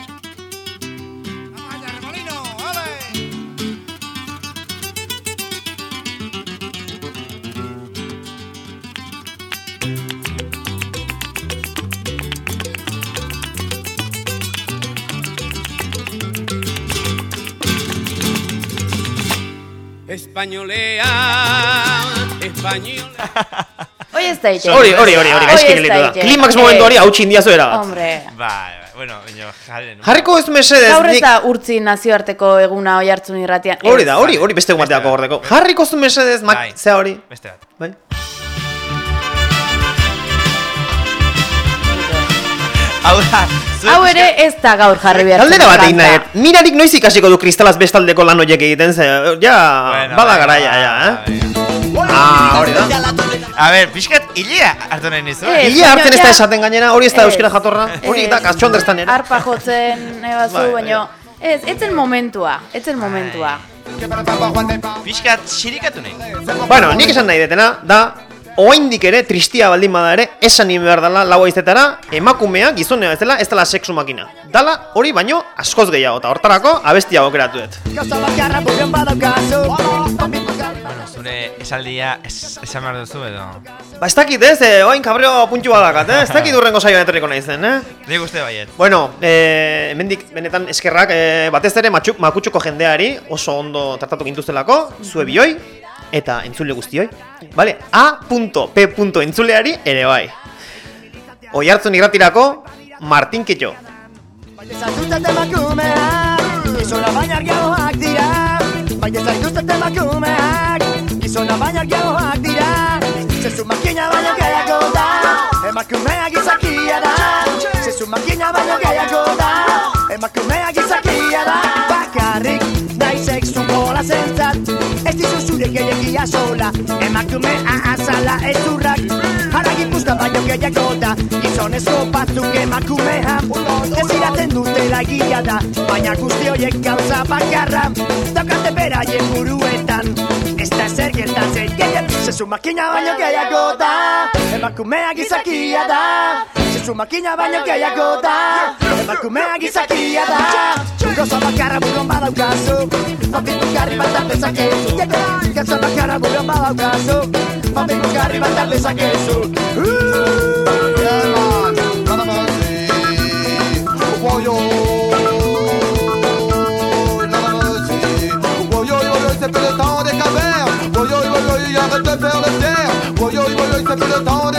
U: Españolea, españolea.
B: Hoi ez da itxe.
C: Hori, hori, hori, hori, gaizki
B: Hoi ez
C: gelitu da. Klimax momentu hori hautsi indiazu era bat.
B: Hombre.
A: Bai, bai. Bueno, baina nu.
C: Jarriko ez mesedez,
B: Gaur ez da urtzi nazioarteko eguna oi hartzun irratian.
C: Hori da, hori, hori beste egun bateako gordeko. Jarriko zu mesedez, mak,
A: Bai.
C: zea hori.
A: Beste bat.
C: Bai.
A: Hau da.
B: Hau ere ez da gaur jarri behar.
C: Galdera bat egin nahi, mirarik noiz ikasiko du kristalaz bestaldeko lan horiek egiten, ze, ja,
A: Bueno,
C: bada garaia, ja, eh? Ah, hori da.
A: A ber, pixkat, hilea hartu nahi nizu.
B: Eh,
C: Ile hartzen ez da esaten gainera, hori ez da euskera jatorra, hori da kastxonderstan ere.
B: Arpa jotzen, ebazu,
C: bai.
B: baino... Ez, etzen momentua, etzen momentua.
A: Pixkat, xirikatu nahi.
C: Bueno, nik esan nahi detena, da, oaindik ere, tristia baldin bada ere, esan nien behar dela lau aizetara, emakumea, gizonea ez dela, ez dela sexu makina. Dala, hori baino, askoz gehiago, eta hortarako, abestia aukeratu dut.
A: Bueno, zure esaldia es, esan behar duzu edo.
C: Ba, ez dakit, ez, eh, oain kabreo puntxu badakat, eh? Ez dakit urrengo saioan etorriko nahi zen, eh?
A: Nik uste baiet.
C: Bueno, eh, hemendik benetan eskerrak eh, batez ere matxuk, makutxuko jendeari oso ondo tratatu gintuztelako, zue bioi eta entzule guztioi. Vale, A.P. entzuleari ere bai. Oi hartzun irratirako, Martin Kitxo.
J: Zaituztet emakumeak, gizona baina argiagoak dira Baina zaituztet emakumeak, gizona baina argiagoak dira Zezu makina baino gehiago da, emakumea gizakia da Zezu makina baino gehiago da, gehiagia sola, emakumea azala ez urrak Hara gipuzka baino gehiago da, gizonezko batzuk emakumean Ez iratzen dutela egia da, baina guzti horiek gauza bakarra Daukate beraien buruetan, ez da zer gertatzen gehien Zezu makina baino gehiago da, emakumea gizakia da Zu makina baino gehiago da Emakumea gizakia da Gozo bakarra buruan badaukazu Papitu garri bat da bezakezu Gozo bakarra buruan badaukazu Papitu garri bat da bezakezu
V: c'est plus le temps des cavernes. Oi, oi, oi, oi, arrête de faire le fier. Oi, oi, oi, oi, c'est plus le temps